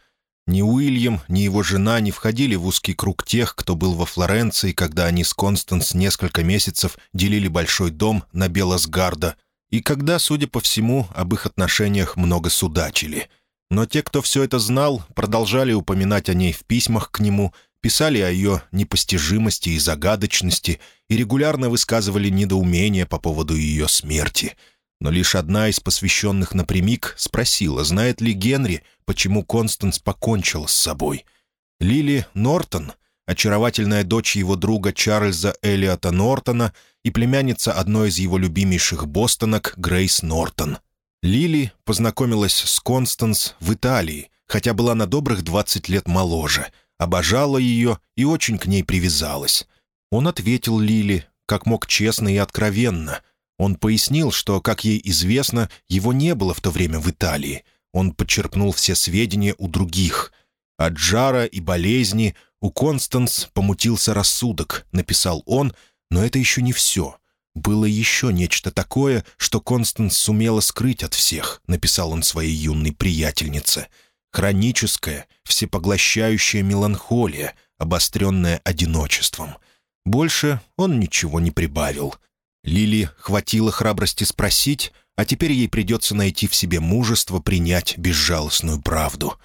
Ни Уильям, ни его жена не входили в узкий круг тех, кто был во Флоренции, когда они с Констанс несколько месяцев делили большой дом на Белосгарда, и когда, судя по всему, об их отношениях много судачили. Но те, кто все это знал, продолжали упоминать о ней в письмах к нему, писали о ее непостижимости и загадочности и регулярно высказывали недоумение по поводу ее смерти — но лишь одна из посвященных напрямик спросила, знает ли Генри, почему Констанс покончила с собой. Лили Нортон, очаровательная дочь его друга Чарльза Элиота Нортона и племянница одной из его любимейших бостонок Грейс Нортон. Лили познакомилась с Констанс в Италии, хотя была на добрых 20 лет моложе, обожала ее и очень к ней привязалась. Он ответил Лили, как мог честно и откровенно — он пояснил, что, как ей известно, его не было в то время в Италии. Он подчерпнул все сведения у других. От жара и болезни у Констанс помутился рассудок, написал он, но это еще не все. Было еще нечто такое, что Констанс сумела скрыть от всех, написал он своей юной приятельнице. Хроническая, всепоглощающая меланхолия, обостренная одиночеством. Больше он ничего не прибавил — Лили хватило храбрости спросить, а теперь ей придется найти в себе мужество принять безжалостную правду.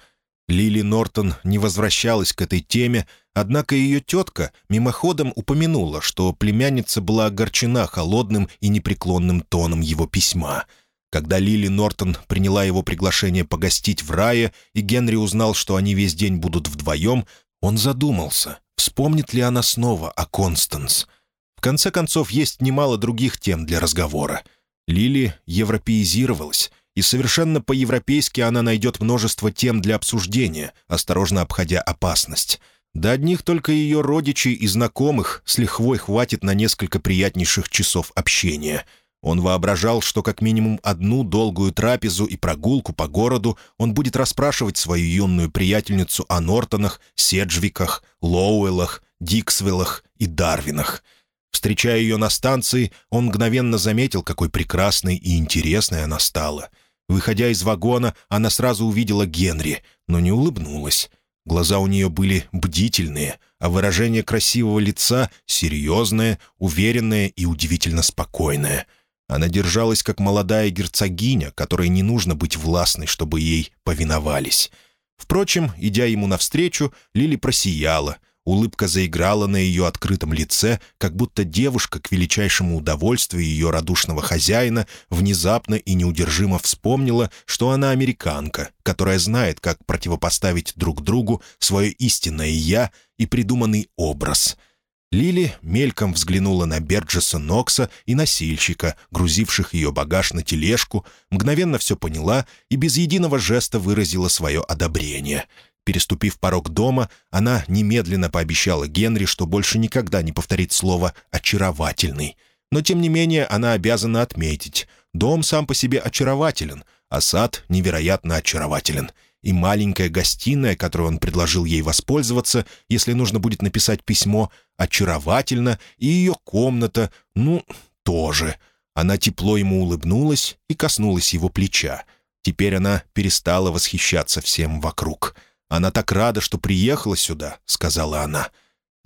Лили Нортон не возвращалась к этой теме, однако ее тетка мимоходом упомянула, что племянница была огорчена холодным и непреклонным тоном его письма. Когда Лили Нортон приняла его приглашение погостить в рае, и Генри узнал, что они весь день будут вдвоем, он задумался, вспомнит ли она снова о Констанс — конце концов, есть немало других тем для разговора. Лили европеизировалась, и совершенно по-европейски она найдет множество тем для обсуждения, осторожно обходя опасность. Да одних только ее родичей и знакомых с лихвой хватит на несколько приятнейших часов общения. Он воображал, что как минимум одну долгую трапезу и прогулку по городу он будет расспрашивать свою юную приятельницу о Нортонах, Седжвиках, Лоуэллах, Диксвиллах и Дарвинах — Встречая ее на станции, он мгновенно заметил, какой прекрасной и интересной она стала. Выходя из вагона, она сразу увидела Генри, но не улыбнулась. Глаза у нее были бдительные, а выражение красивого лица — серьезное, уверенное и удивительно спокойное. Она держалась как молодая герцогиня, которой не нужно быть властной, чтобы ей повиновались. Впрочем, идя ему навстречу, Лили просияла — Улыбка заиграла на ее открытом лице, как будто девушка, к величайшему удовольствию ее радушного хозяина, внезапно и неудержимо вспомнила, что она американка, которая знает, как противопоставить друг другу свое истинное «я» и придуманный образ — Лили мельком взглянула на Берджеса Нокса и носильщика, грузивших ее багаж на тележку, мгновенно все поняла и без единого жеста выразила свое одобрение. Переступив порог дома, она немедленно пообещала Генри, что больше никогда не повторит слово «очаровательный». Но, тем не менее, она обязана отметить, дом сам по себе очарователен, а сад невероятно очарователен. И маленькая гостиная, которой он предложил ей воспользоваться, если нужно будет написать письмо, очаровательна, и ее комната, ну, тоже. Она тепло ему улыбнулась и коснулась его плеча. Теперь она перестала восхищаться всем вокруг — «Она так рада, что приехала сюда», — сказала она.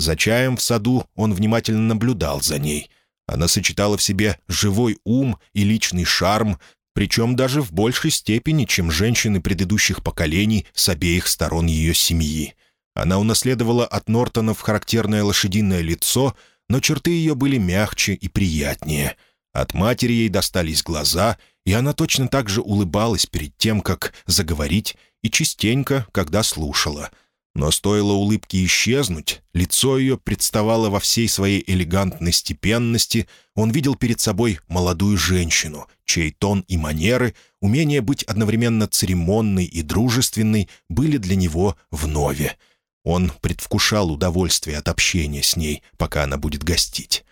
За чаем в саду он внимательно наблюдал за ней. Она сочетала в себе живой ум и личный шарм, причем даже в большей степени, чем женщины предыдущих поколений с обеих сторон ее семьи. Она унаследовала от Нортонов характерное лошадиное лицо, но черты ее были мягче и приятнее. От матери ей достались глаза, и она точно так же улыбалась перед тем, как заговорить и частенько, когда слушала. Но стоило улыбке исчезнуть, лицо ее представало во всей своей элегантной степенности, он видел перед собой молодую женщину, чей тон и манеры, умение быть одновременно церемонной и дружественной были для него вновь. Он предвкушал удовольствие от общения с ней, пока она будет гостить.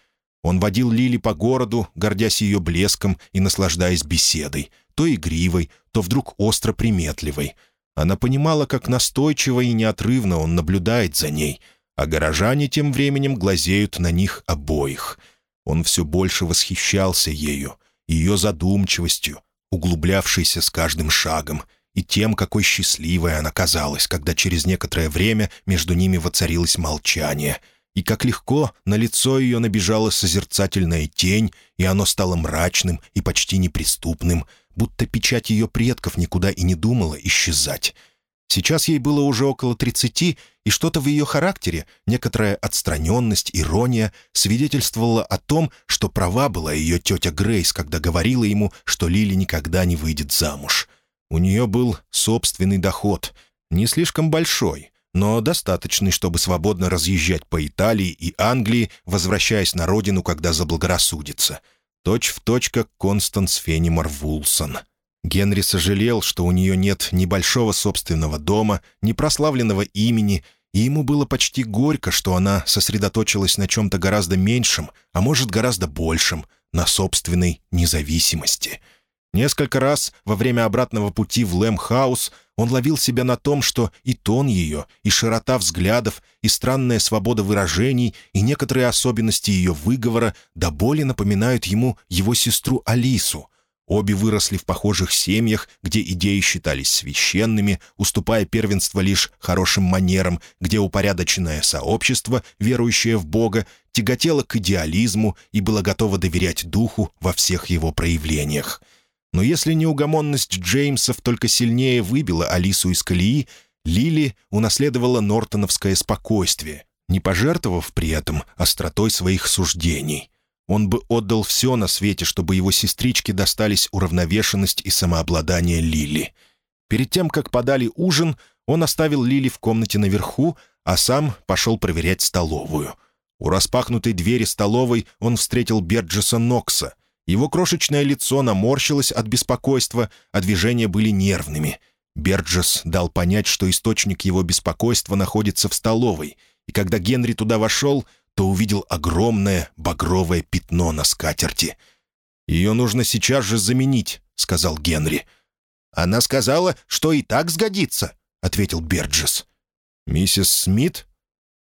Он водил Лили по городу, гордясь ее блеском и наслаждаясь беседой, то игривой, то вдруг остро приметливой — она понимала, как настойчиво и неотрывно он наблюдает за ней, а горожане тем временем глазеют на них обоих. Он все больше восхищался ею, ее задумчивостью, углублявшейся с каждым шагом, и тем, какой счастливой она казалась, когда через некоторое время между ними воцарилось молчание, и как легко на лицо ее набежала созерцательная тень, и оно стало мрачным и почти неприступным, будто печать ее предков никуда и не думала исчезать. Сейчас ей было уже около тридцати, и что-то в ее характере, некоторая отстраненность, ирония, свидетельствовала о том, что права была ее тетя Грейс, когда говорила ему, что Лили никогда не выйдет замуж. У нее был собственный доход, не слишком большой, но достаточный, чтобы свободно разъезжать по Италии и Англии, возвращаясь на родину, когда заблагорассудится. Точь в точь, как Констанс Фенимор Вулсон — Генри сожалел, что у нее нет ни большого собственного дома, ни прославленного имени, и ему было почти горько, что она сосредоточилась на чем-то гораздо меньшем, а может, гораздо большем, на собственной независимости. Несколько раз во время обратного пути в Лэм-хаус он ловил себя на том, что и тон ее, и широта взглядов, и странная свобода выражений, и некоторые особенности ее выговора до боли напоминают ему его сестру Алису — Обе выросли в похожих семьях, где идеи считались священными, уступая первенство лишь хорошим манерам, где упорядоченное сообщество, верующее в Бога, тяготело к идеализму и было готово доверять духу во всех его проявлениях. Но если неугомонность Джеймсов только сильнее выбила Алису из колеи, Лили унаследовала нортоновское спокойствие, не пожертвовав при этом остротой своих суждений. Он бы отдал все на свете, чтобы его сестричке достались уравновешенность и самообладание Лили. Перед тем, как подали ужин, он оставил Лили в комнате наверху, а сам пошел проверять столовую. У распахнутой двери столовой он встретил Берджеса Нокса. Его крошечное лицо наморщилось от беспокойства, а движения были нервными. Берджес дал понять, что источник его беспокойства находится в столовой, и когда Генри туда вошел, то увидел огромное багровое пятно на скатерти. «Ее нужно сейчас же заменить», — сказал Генри. «Она сказала, что и так сгодится», — ответил Берджес. «Миссис Смит?»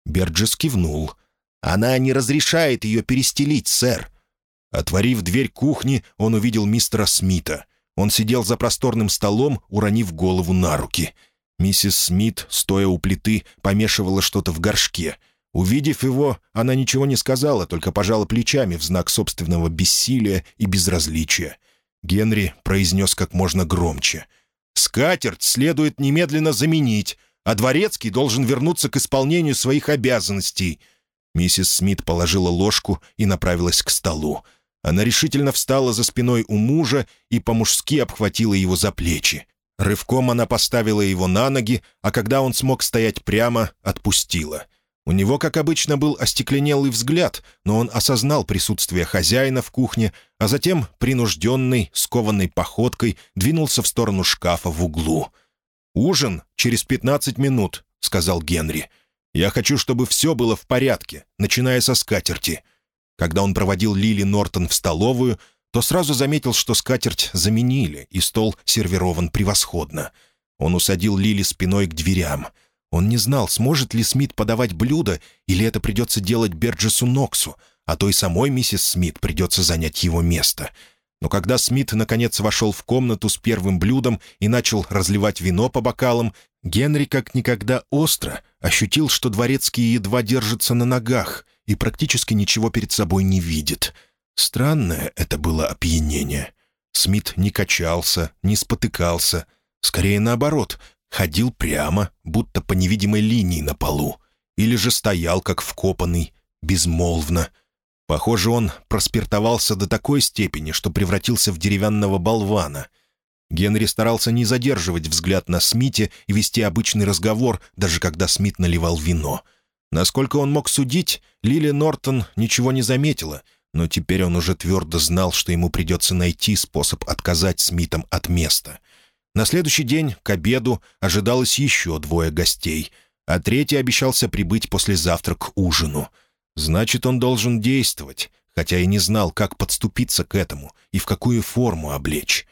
Берджес кивнул. «Она не разрешает ее перестелить, сэр». Отворив дверь кухни, он увидел мистера Смита. Он сидел за просторным столом, уронив голову на руки. Миссис Смит, стоя у плиты, помешивала что-то в горшке — Увидев его, она ничего не сказала, только пожала плечами в знак собственного бессилия и безразличия. Генри произнес как можно громче. «Скатерть следует немедленно заменить, а дворецкий должен вернуться к исполнению своих обязанностей». Миссис Смит положила ложку и направилась к столу. Она решительно встала за спиной у мужа и по-мужски обхватила его за плечи. Рывком она поставила его на ноги, а когда он смог стоять прямо, отпустила — у него, как обычно, был остекленелый взгляд, но он осознал присутствие хозяина в кухне, а затем, принужденный, скованной походкой, двинулся в сторону шкафа в углу. «Ужин через пятнадцать минут», — сказал Генри. «Я хочу, чтобы все было в порядке, начиная со скатерти». Когда он проводил Лили Нортон в столовую, то сразу заметил, что скатерть заменили, и стол сервирован превосходно. Он усадил Лили спиной к дверям — он не знал, сможет ли Смит подавать блюдо, или это придется делать Берджесу Ноксу, а то и самой миссис Смит придется занять его место. Но когда Смит наконец вошел в комнату с первым блюдом и начал разливать вино по бокалам, Генри как никогда остро ощутил, что дворецкий едва держится на ногах и практически ничего перед собой не видит. Странное это было опьянение. Смит не качался, не спотыкался. Скорее наоборот, ходил прямо, будто по невидимой линии на полу, или же стоял, как вкопанный, безмолвно. Похоже, он проспиртовался до такой степени, что превратился в деревянного болвана. Генри старался не задерживать взгляд на Смите и вести обычный разговор, даже когда Смит наливал вино. Насколько он мог судить, Лили Нортон ничего не заметила, но теперь он уже твердо знал, что ему придется найти способ отказать Смитам от места — на следующий день, к обеду, ожидалось еще двое гостей, а третий обещался прибыть послезавтра к ужину. Значит, он должен действовать, хотя и не знал, как подступиться к этому и в какую форму облечь.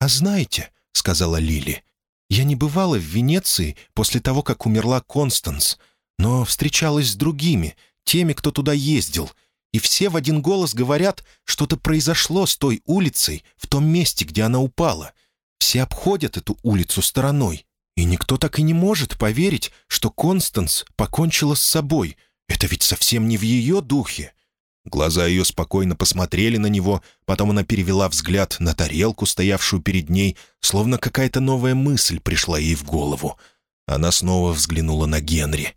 «А знаете», — сказала Лили, — «я не бывала в Венеции после того, как умерла Констанс, но встречалась с другими, теми, кто туда ездил, и все в один голос говорят, что-то произошло с той улицей в том месте, где она упала». Все обходят эту улицу стороной, и никто так и не может поверить, что Констанс покончила с собой. Это ведь совсем не в ее духе». Глаза ее спокойно посмотрели на него, потом она перевела взгляд на тарелку, стоявшую перед ней, словно какая-то новая мысль пришла ей в голову. Она снова взглянула на Генри.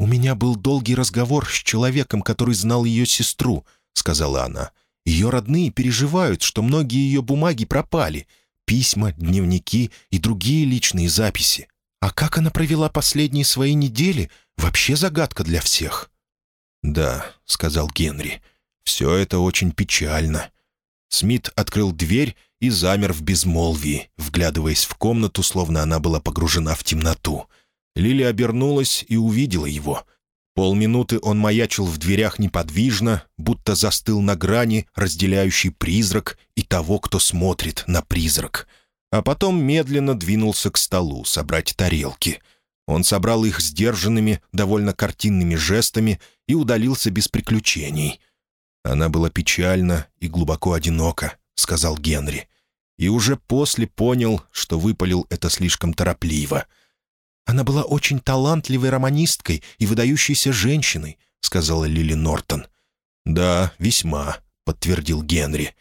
«У меня был долгий разговор с человеком, который знал ее сестру», — сказала она. «Ее родные переживают, что многие ее бумаги пропали. Письма, дневники и другие личные записи. А как она провела последние свои недели, вообще загадка для всех». «Да», — сказал Генри, — «все это очень печально». Смит открыл дверь и замер в безмолвии, вглядываясь в комнату, словно она была погружена в темноту. Лили обернулась и увидела его. Полминуты он маячил в дверях неподвижно, будто застыл на грани, разделяющий призрак и того, кто смотрит на призрак. А потом медленно двинулся к столу собрать тарелки. Он собрал их сдержанными, довольно картинными жестами и удалился без приключений. «Она была печальна и глубоко одинока», — сказал Генри. И уже после понял, что выпалил это слишком торопливо — «Она была очень талантливой романисткой и выдающейся женщиной», — сказала Лили Нортон. «Да, весьма», — подтвердил Генри.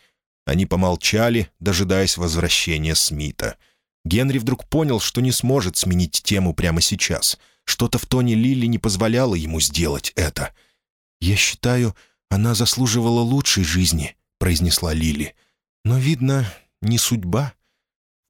Они помолчали, дожидаясь возвращения Смита. Генри вдруг понял, что не сможет сменить тему прямо сейчас. Что-то в тоне Лили не позволяло ему сделать это. «Я считаю, она заслуживала лучшей жизни», — произнесла Лили. «Но, видно, не судьба».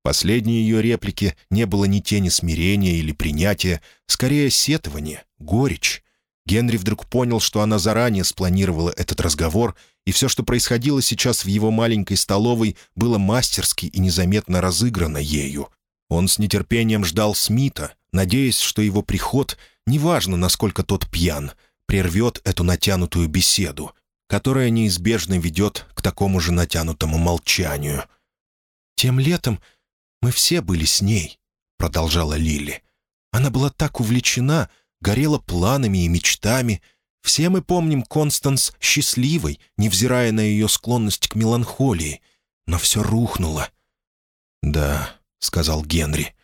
Последней ее реплике не было ни тени смирения или принятия, скорее сетование, горечь. Генри вдруг понял, что она заранее спланировала этот разговор, и все, что происходило сейчас в его маленькой столовой, было мастерски и незаметно разыграно ею. Он с нетерпением ждал Смита, надеясь, что его приход, неважно, насколько тот пьян, прервет эту натянутую беседу, которая неизбежно ведет к такому же натянутому молчанию. «Тем летом мы все были с ней», — продолжала Лили. «Она была так увлечена, горела планами и мечтами. Все мы помним Констанс счастливой, невзирая на ее склонность к меланхолии. Но все рухнуло». «Да», — сказал Генри.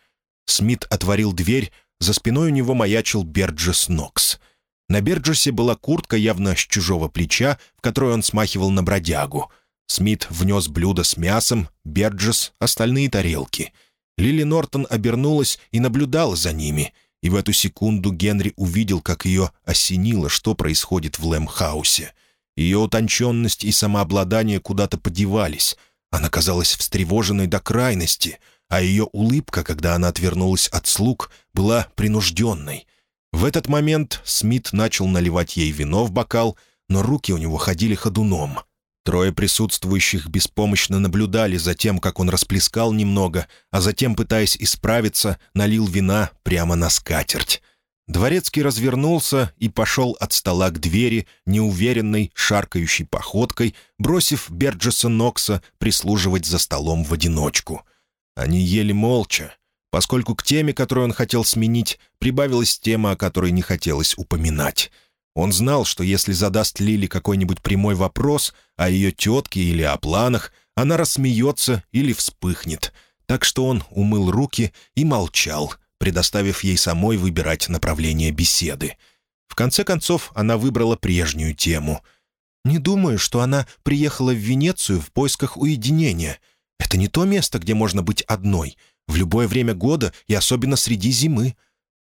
Смит отворил дверь, за спиной у него маячил Берджес Нокс. На Берджесе была куртка явно с чужого плеча, в которой он смахивал на бродягу — Смит внес блюдо с мясом, Берджес — остальные тарелки. Лили Нортон обернулась и наблюдала за ними, и в эту секунду Генри увидел, как ее осенило, что происходит в Лэмхаусе. Ее утонченность и самообладание куда-то подевались. Она казалась встревоженной до крайности, а ее улыбка, когда она отвернулась от слуг, была принужденной. В этот момент Смит начал наливать ей вино в бокал, но руки у него ходили ходуном — Трое присутствующих беспомощно наблюдали за тем, как он расплескал немного, а затем, пытаясь исправиться, налил вина прямо на скатерть. Дворецкий развернулся и пошел от стола к двери, неуверенной, шаркающей походкой, бросив Берджеса Нокса прислуживать за столом в одиночку. Они ели молча, поскольку к теме, которую он хотел сменить, прибавилась тема, о которой не хотелось упоминать — он знал, что если задаст Лили какой-нибудь прямой вопрос о ее тетке или о планах, она рассмеется или вспыхнет. Так что он умыл руки и молчал, предоставив ей самой выбирать направление беседы. В конце концов, она выбрала прежнюю тему. «Не думаю, что она приехала в Венецию в поисках уединения. Это не то место, где можно быть одной, в любое время года и особенно среди зимы».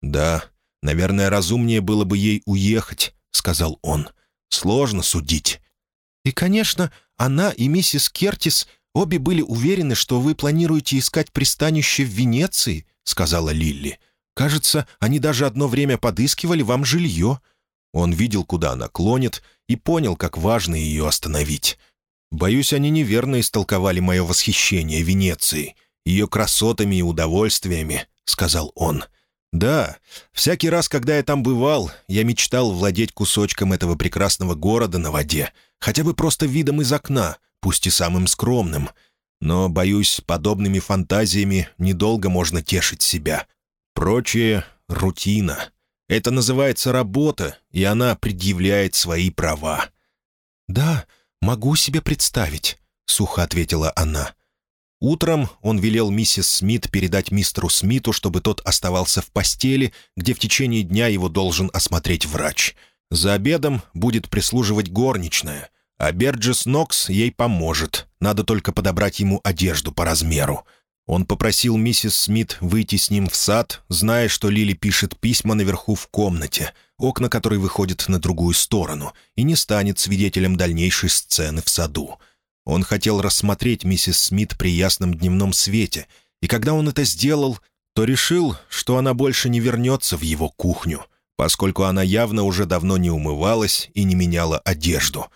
«Да, наверное, разумнее было бы ей уехать, сказал он. «Сложно судить». «И, конечно, она и миссис Кертис обе были уверены, что вы планируете искать пристанище в Венеции», — сказала Лилли. «Кажется, они даже одно время подыскивали вам жилье». Он видел, куда она клонит, и понял, как важно ее остановить. «Боюсь, они неверно истолковали мое восхищение Венецией, ее красотами и удовольствиями», — сказал он. «Да, всякий раз, когда я там бывал, я мечтал владеть кусочком этого прекрасного города на воде, хотя бы просто видом из окна, пусть и самым скромным. Но, боюсь, подобными фантазиями недолго можно тешить себя. Прочее — рутина. Это называется работа, и она предъявляет свои права». «Да, могу себе представить», — сухо ответила она. Утром он велел миссис Смит передать мистеру Смиту, чтобы тот оставался в постели, где в течение дня его должен осмотреть врач. За обедом будет прислуживать горничная, а Берджес Нокс ей поможет, надо только подобрать ему одежду по размеру. Он попросил миссис Смит выйти с ним в сад, зная, что Лили пишет письма наверху в комнате, окна которой выходят на другую сторону, и не станет свидетелем дальнейшей сцены в саду. Он хотел рассмотреть миссис Смит при ясном дневном свете, и когда он это сделал, то решил, что она больше не вернется в его кухню, поскольку она явно уже давно не умывалась и не меняла одежду.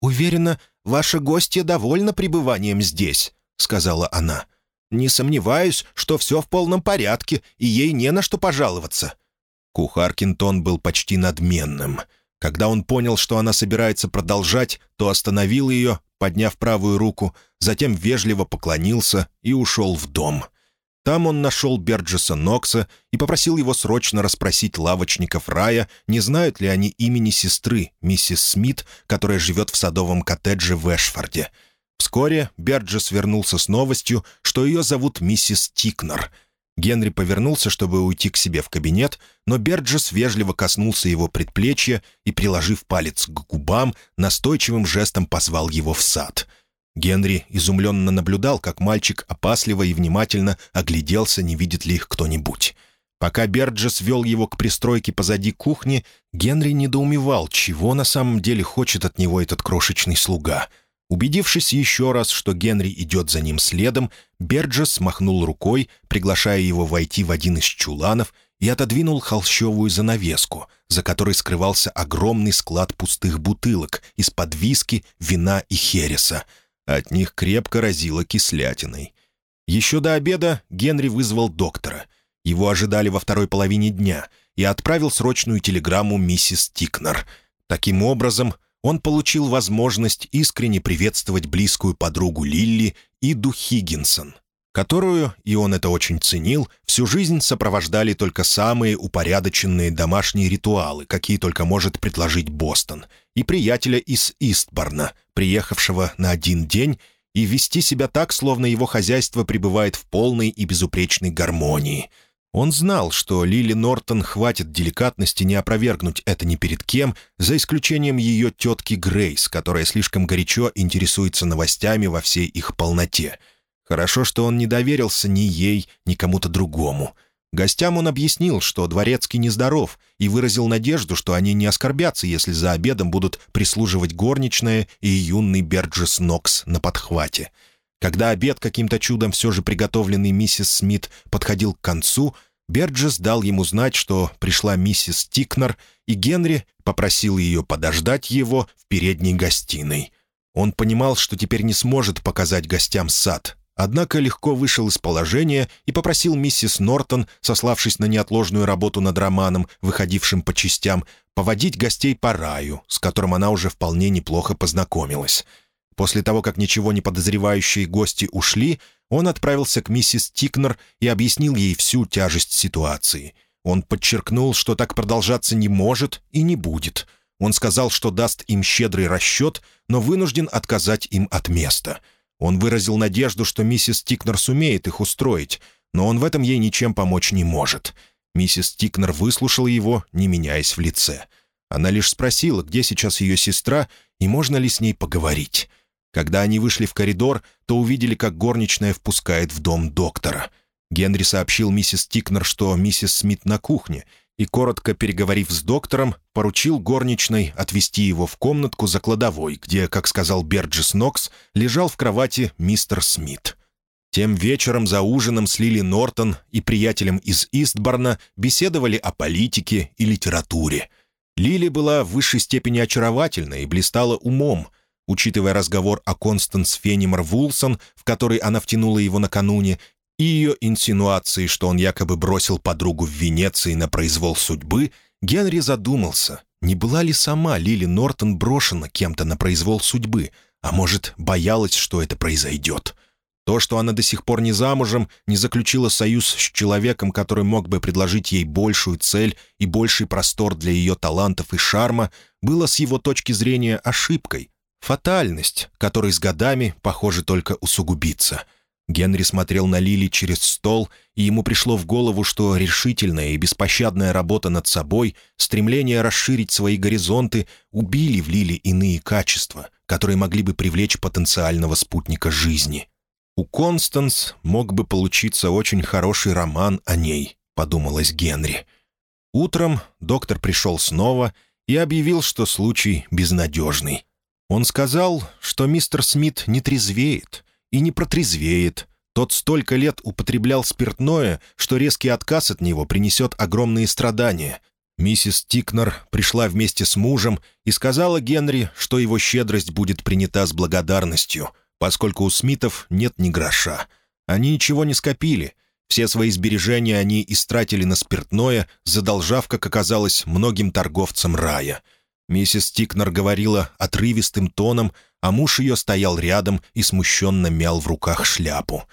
«Уверена, ваша гостья довольна пребыванием здесь», — сказала она. Не сомневаюсь, что все в полном порядке, и ей не на что пожаловаться». Кухаркин тон был почти надменным. Когда он понял, что она собирается продолжать, то остановил ее, подняв правую руку, затем вежливо поклонился и ушел в дом. Там он нашел Берджеса Нокса и попросил его срочно расспросить лавочников рая, не знают ли они имени сестры, миссис Смит, которая живет в садовом коттедже в Эшфорде. Вскоре Берджес вернулся с новостью, что ее зовут миссис Тикнер. Генри повернулся, чтобы уйти к себе в кабинет, но Берджес вежливо коснулся его предплечья и, приложив палец к губам, настойчивым жестом позвал его в сад. Генри изумленно наблюдал, как мальчик опасливо и внимательно огляделся, не видит ли их кто-нибудь. Пока Берджес вел его к пристройке позади кухни, Генри недоумевал, чего на самом деле хочет от него этот крошечный слуга — Убедившись еще раз, что Генри идет за ним следом, Берджес махнул рукой, приглашая его войти в один из чуланов, и отодвинул холщовую занавеску, за которой скрывался огромный склад пустых бутылок из-под виски, вина и хереса. От них крепко разило кислятиной. Еще до обеда Генри вызвал доктора. Его ожидали во второй половине дня и отправил срочную телеграмму миссис Тикнер. Таким образом, он получил возможность искренне приветствовать близкую подругу Лилли, Иду Хиггинсон, которую, и он это очень ценил, всю жизнь сопровождали только самые упорядоченные домашние ритуалы, какие только может предложить Бостон, и приятеля из Истборна, приехавшего на один день, и вести себя так, словно его хозяйство пребывает в полной и безупречной гармонии — он знал, что Лили Нортон хватит деликатности не опровергнуть это ни перед кем, за исключением ее тетки Грейс, которая слишком горячо интересуется новостями во всей их полноте. Хорошо, что он не доверился ни ей, ни кому-то другому. Гостям он объяснил, что дворецкий нездоров, и выразил надежду, что они не оскорбятся, если за обедом будут прислуживать горничная и юный Берджес Нокс на подхвате — когда обед, каким-то чудом все же приготовленный миссис Смит, подходил к концу, Берджес дал ему знать, что пришла миссис Тикнер, и Генри попросил ее подождать его в передней гостиной. Он понимал, что теперь не сможет показать гостям сад, однако легко вышел из положения и попросил миссис Нортон, сославшись на неотложную работу над романом, выходившим по частям, поводить гостей по раю, с которым она уже вполне неплохо познакомилась. После того, как ничего не подозревающие гости ушли, он отправился к миссис Тикнер и объяснил ей всю тяжесть ситуации. Он подчеркнул, что так продолжаться не может и не будет. Он сказал, что даст им щедрый расчет, но вынужден отказать им от места. Он выразил надежду, что миссис Тикнер сумеет их устроить, но он в этом ей ничем помочь не может. Миссис Тикнер выслушала его, не меняясь в лице. Она лишь спросила, где сейчас ее сестра и можно ли с ней поговорить. Когда они вышли в коридор, то увидели, как горничная впускает в дом доктора. Генри сообщил миссис Тикнер, что миссис Смит на кухне, и, коротко переговорив с доктором, поручил горничной отвезти его в комнатку за кладовой, где, как сказал Берджис Нокс, лежал в кровати мистер Смит. Тем вечером за ужином с Лили Нортон и приятелем из Истборна беседовали о политике и литературе. Лили была в высшей степени очаровательна и блистала умом — учитывая разговор о Констанс Фенимор Вулсон, в который она втянула его накануне, и ее инсинуации, что он якобы бросил подругу в Венеции на произвол судьбы, Генри задумался, не была ли сама Лили Нортон брошена кем-то на произвол судьбы, а может, боялась, что это произойдет. То, что она до сих пор не замужем, не заключила союз с человеком, который мог бы предложить ей большую цель и больший простор для ее талантов и шарма, было с его точки зрения ошибкой, Фатальность, которой с годами, похоже, только усугубится. Генри смотрел на Лили через стол, и ему пришло в голову, что решительная и беспощадная работа над собой, стремление расширить свои горизонты убили в Лили иные качества, которые могли бы привлечь потенциального спутника жизни. «У Констанс мог бы получиться очень хороший роман о ней», — подумалось Генри. Утром доктор пришел снова и объявил, что случай безнадежный. Он сказал, что мистер Смит не трезвеет — и не протрезвеет. Тот столько лет употреблял спиртное, что резкий отказ от него принесет огромные страдания. Миссис Тикнер пришла вместе с мужем и сказала Генри, что его щедрость будет принята с благодарностью, поскольку у Смитов нет ни гроша. Они ничего не скопили. Все свои сбережения они истратили на спиртное, задолжав, как оказалось, многим торговцам рая. Миссис Тикнер говорила отрывистым тоном, а муж ее стоял рядом и смущенно мял в руках шляпу.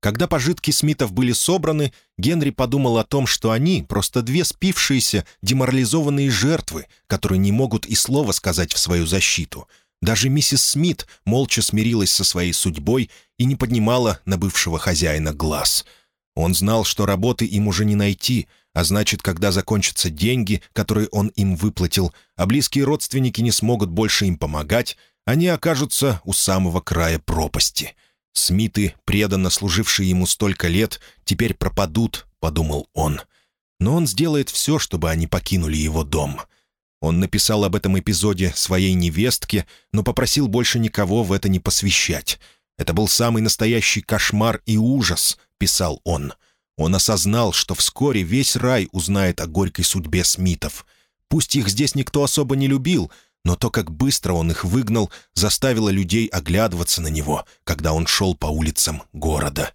Когда пожитки Смитов были собраны, Генри подумал о том, что они просто две спившиеся, деморализованные жертвы, которые не могут и слова сказать в свою защиту. Даже миссис Смит молча смирилась со своей судьбой и не поднимала на бывшего хозяина глаз. Он знал, что работы им уже не найти, а значит, когда закончатся деньги, которые он им выплатил, а близкие родственники не смогут больше им помогать, они окажутся у самого края пропасти. Смиты, преданно служившие ему столько лет, теперь пропадут, — подумал он. Но он сделает все, чтобы они покинули его дом. Он написал об этом эпизоде своей невестке, но попросил больше никого в это не посвящать. «Это был самый настоящий кошмар и ужас», — писал он. Он осознал, что вскоре весь рай узнает о горькой судьбе Смитов. Пусть их здесь никто особо не любил, но то, как быстро он их выгнал, заставило людей оглядываться на него, когда он шел по улицам города.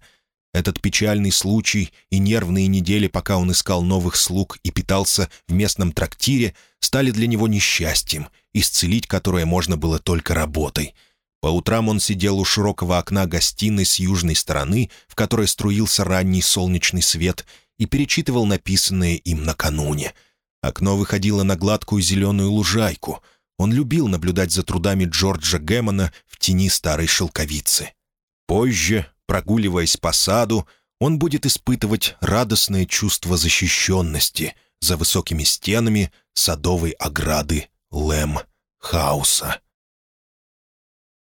Этот печальный случай и нервные недели, пока он искал новых слуг и питался в местном трактире, стали для него несчастьем, исцелить которое можно было только работой. По утрам он сидел у широкого окна гостиной с южной стороны, в которой струился ранний солнечный свет, и перечитывал написанное им накануне. Окно выходило на гладкую зеленую лужайку — он любил наблюдать за трудами Джорджа Гэммона в тени старой шелковицы. Позже, прогуливаясь по саду, он будет испытывать радостное чувство защищенности за высокими стенами садовой ограды Лэм-хауса.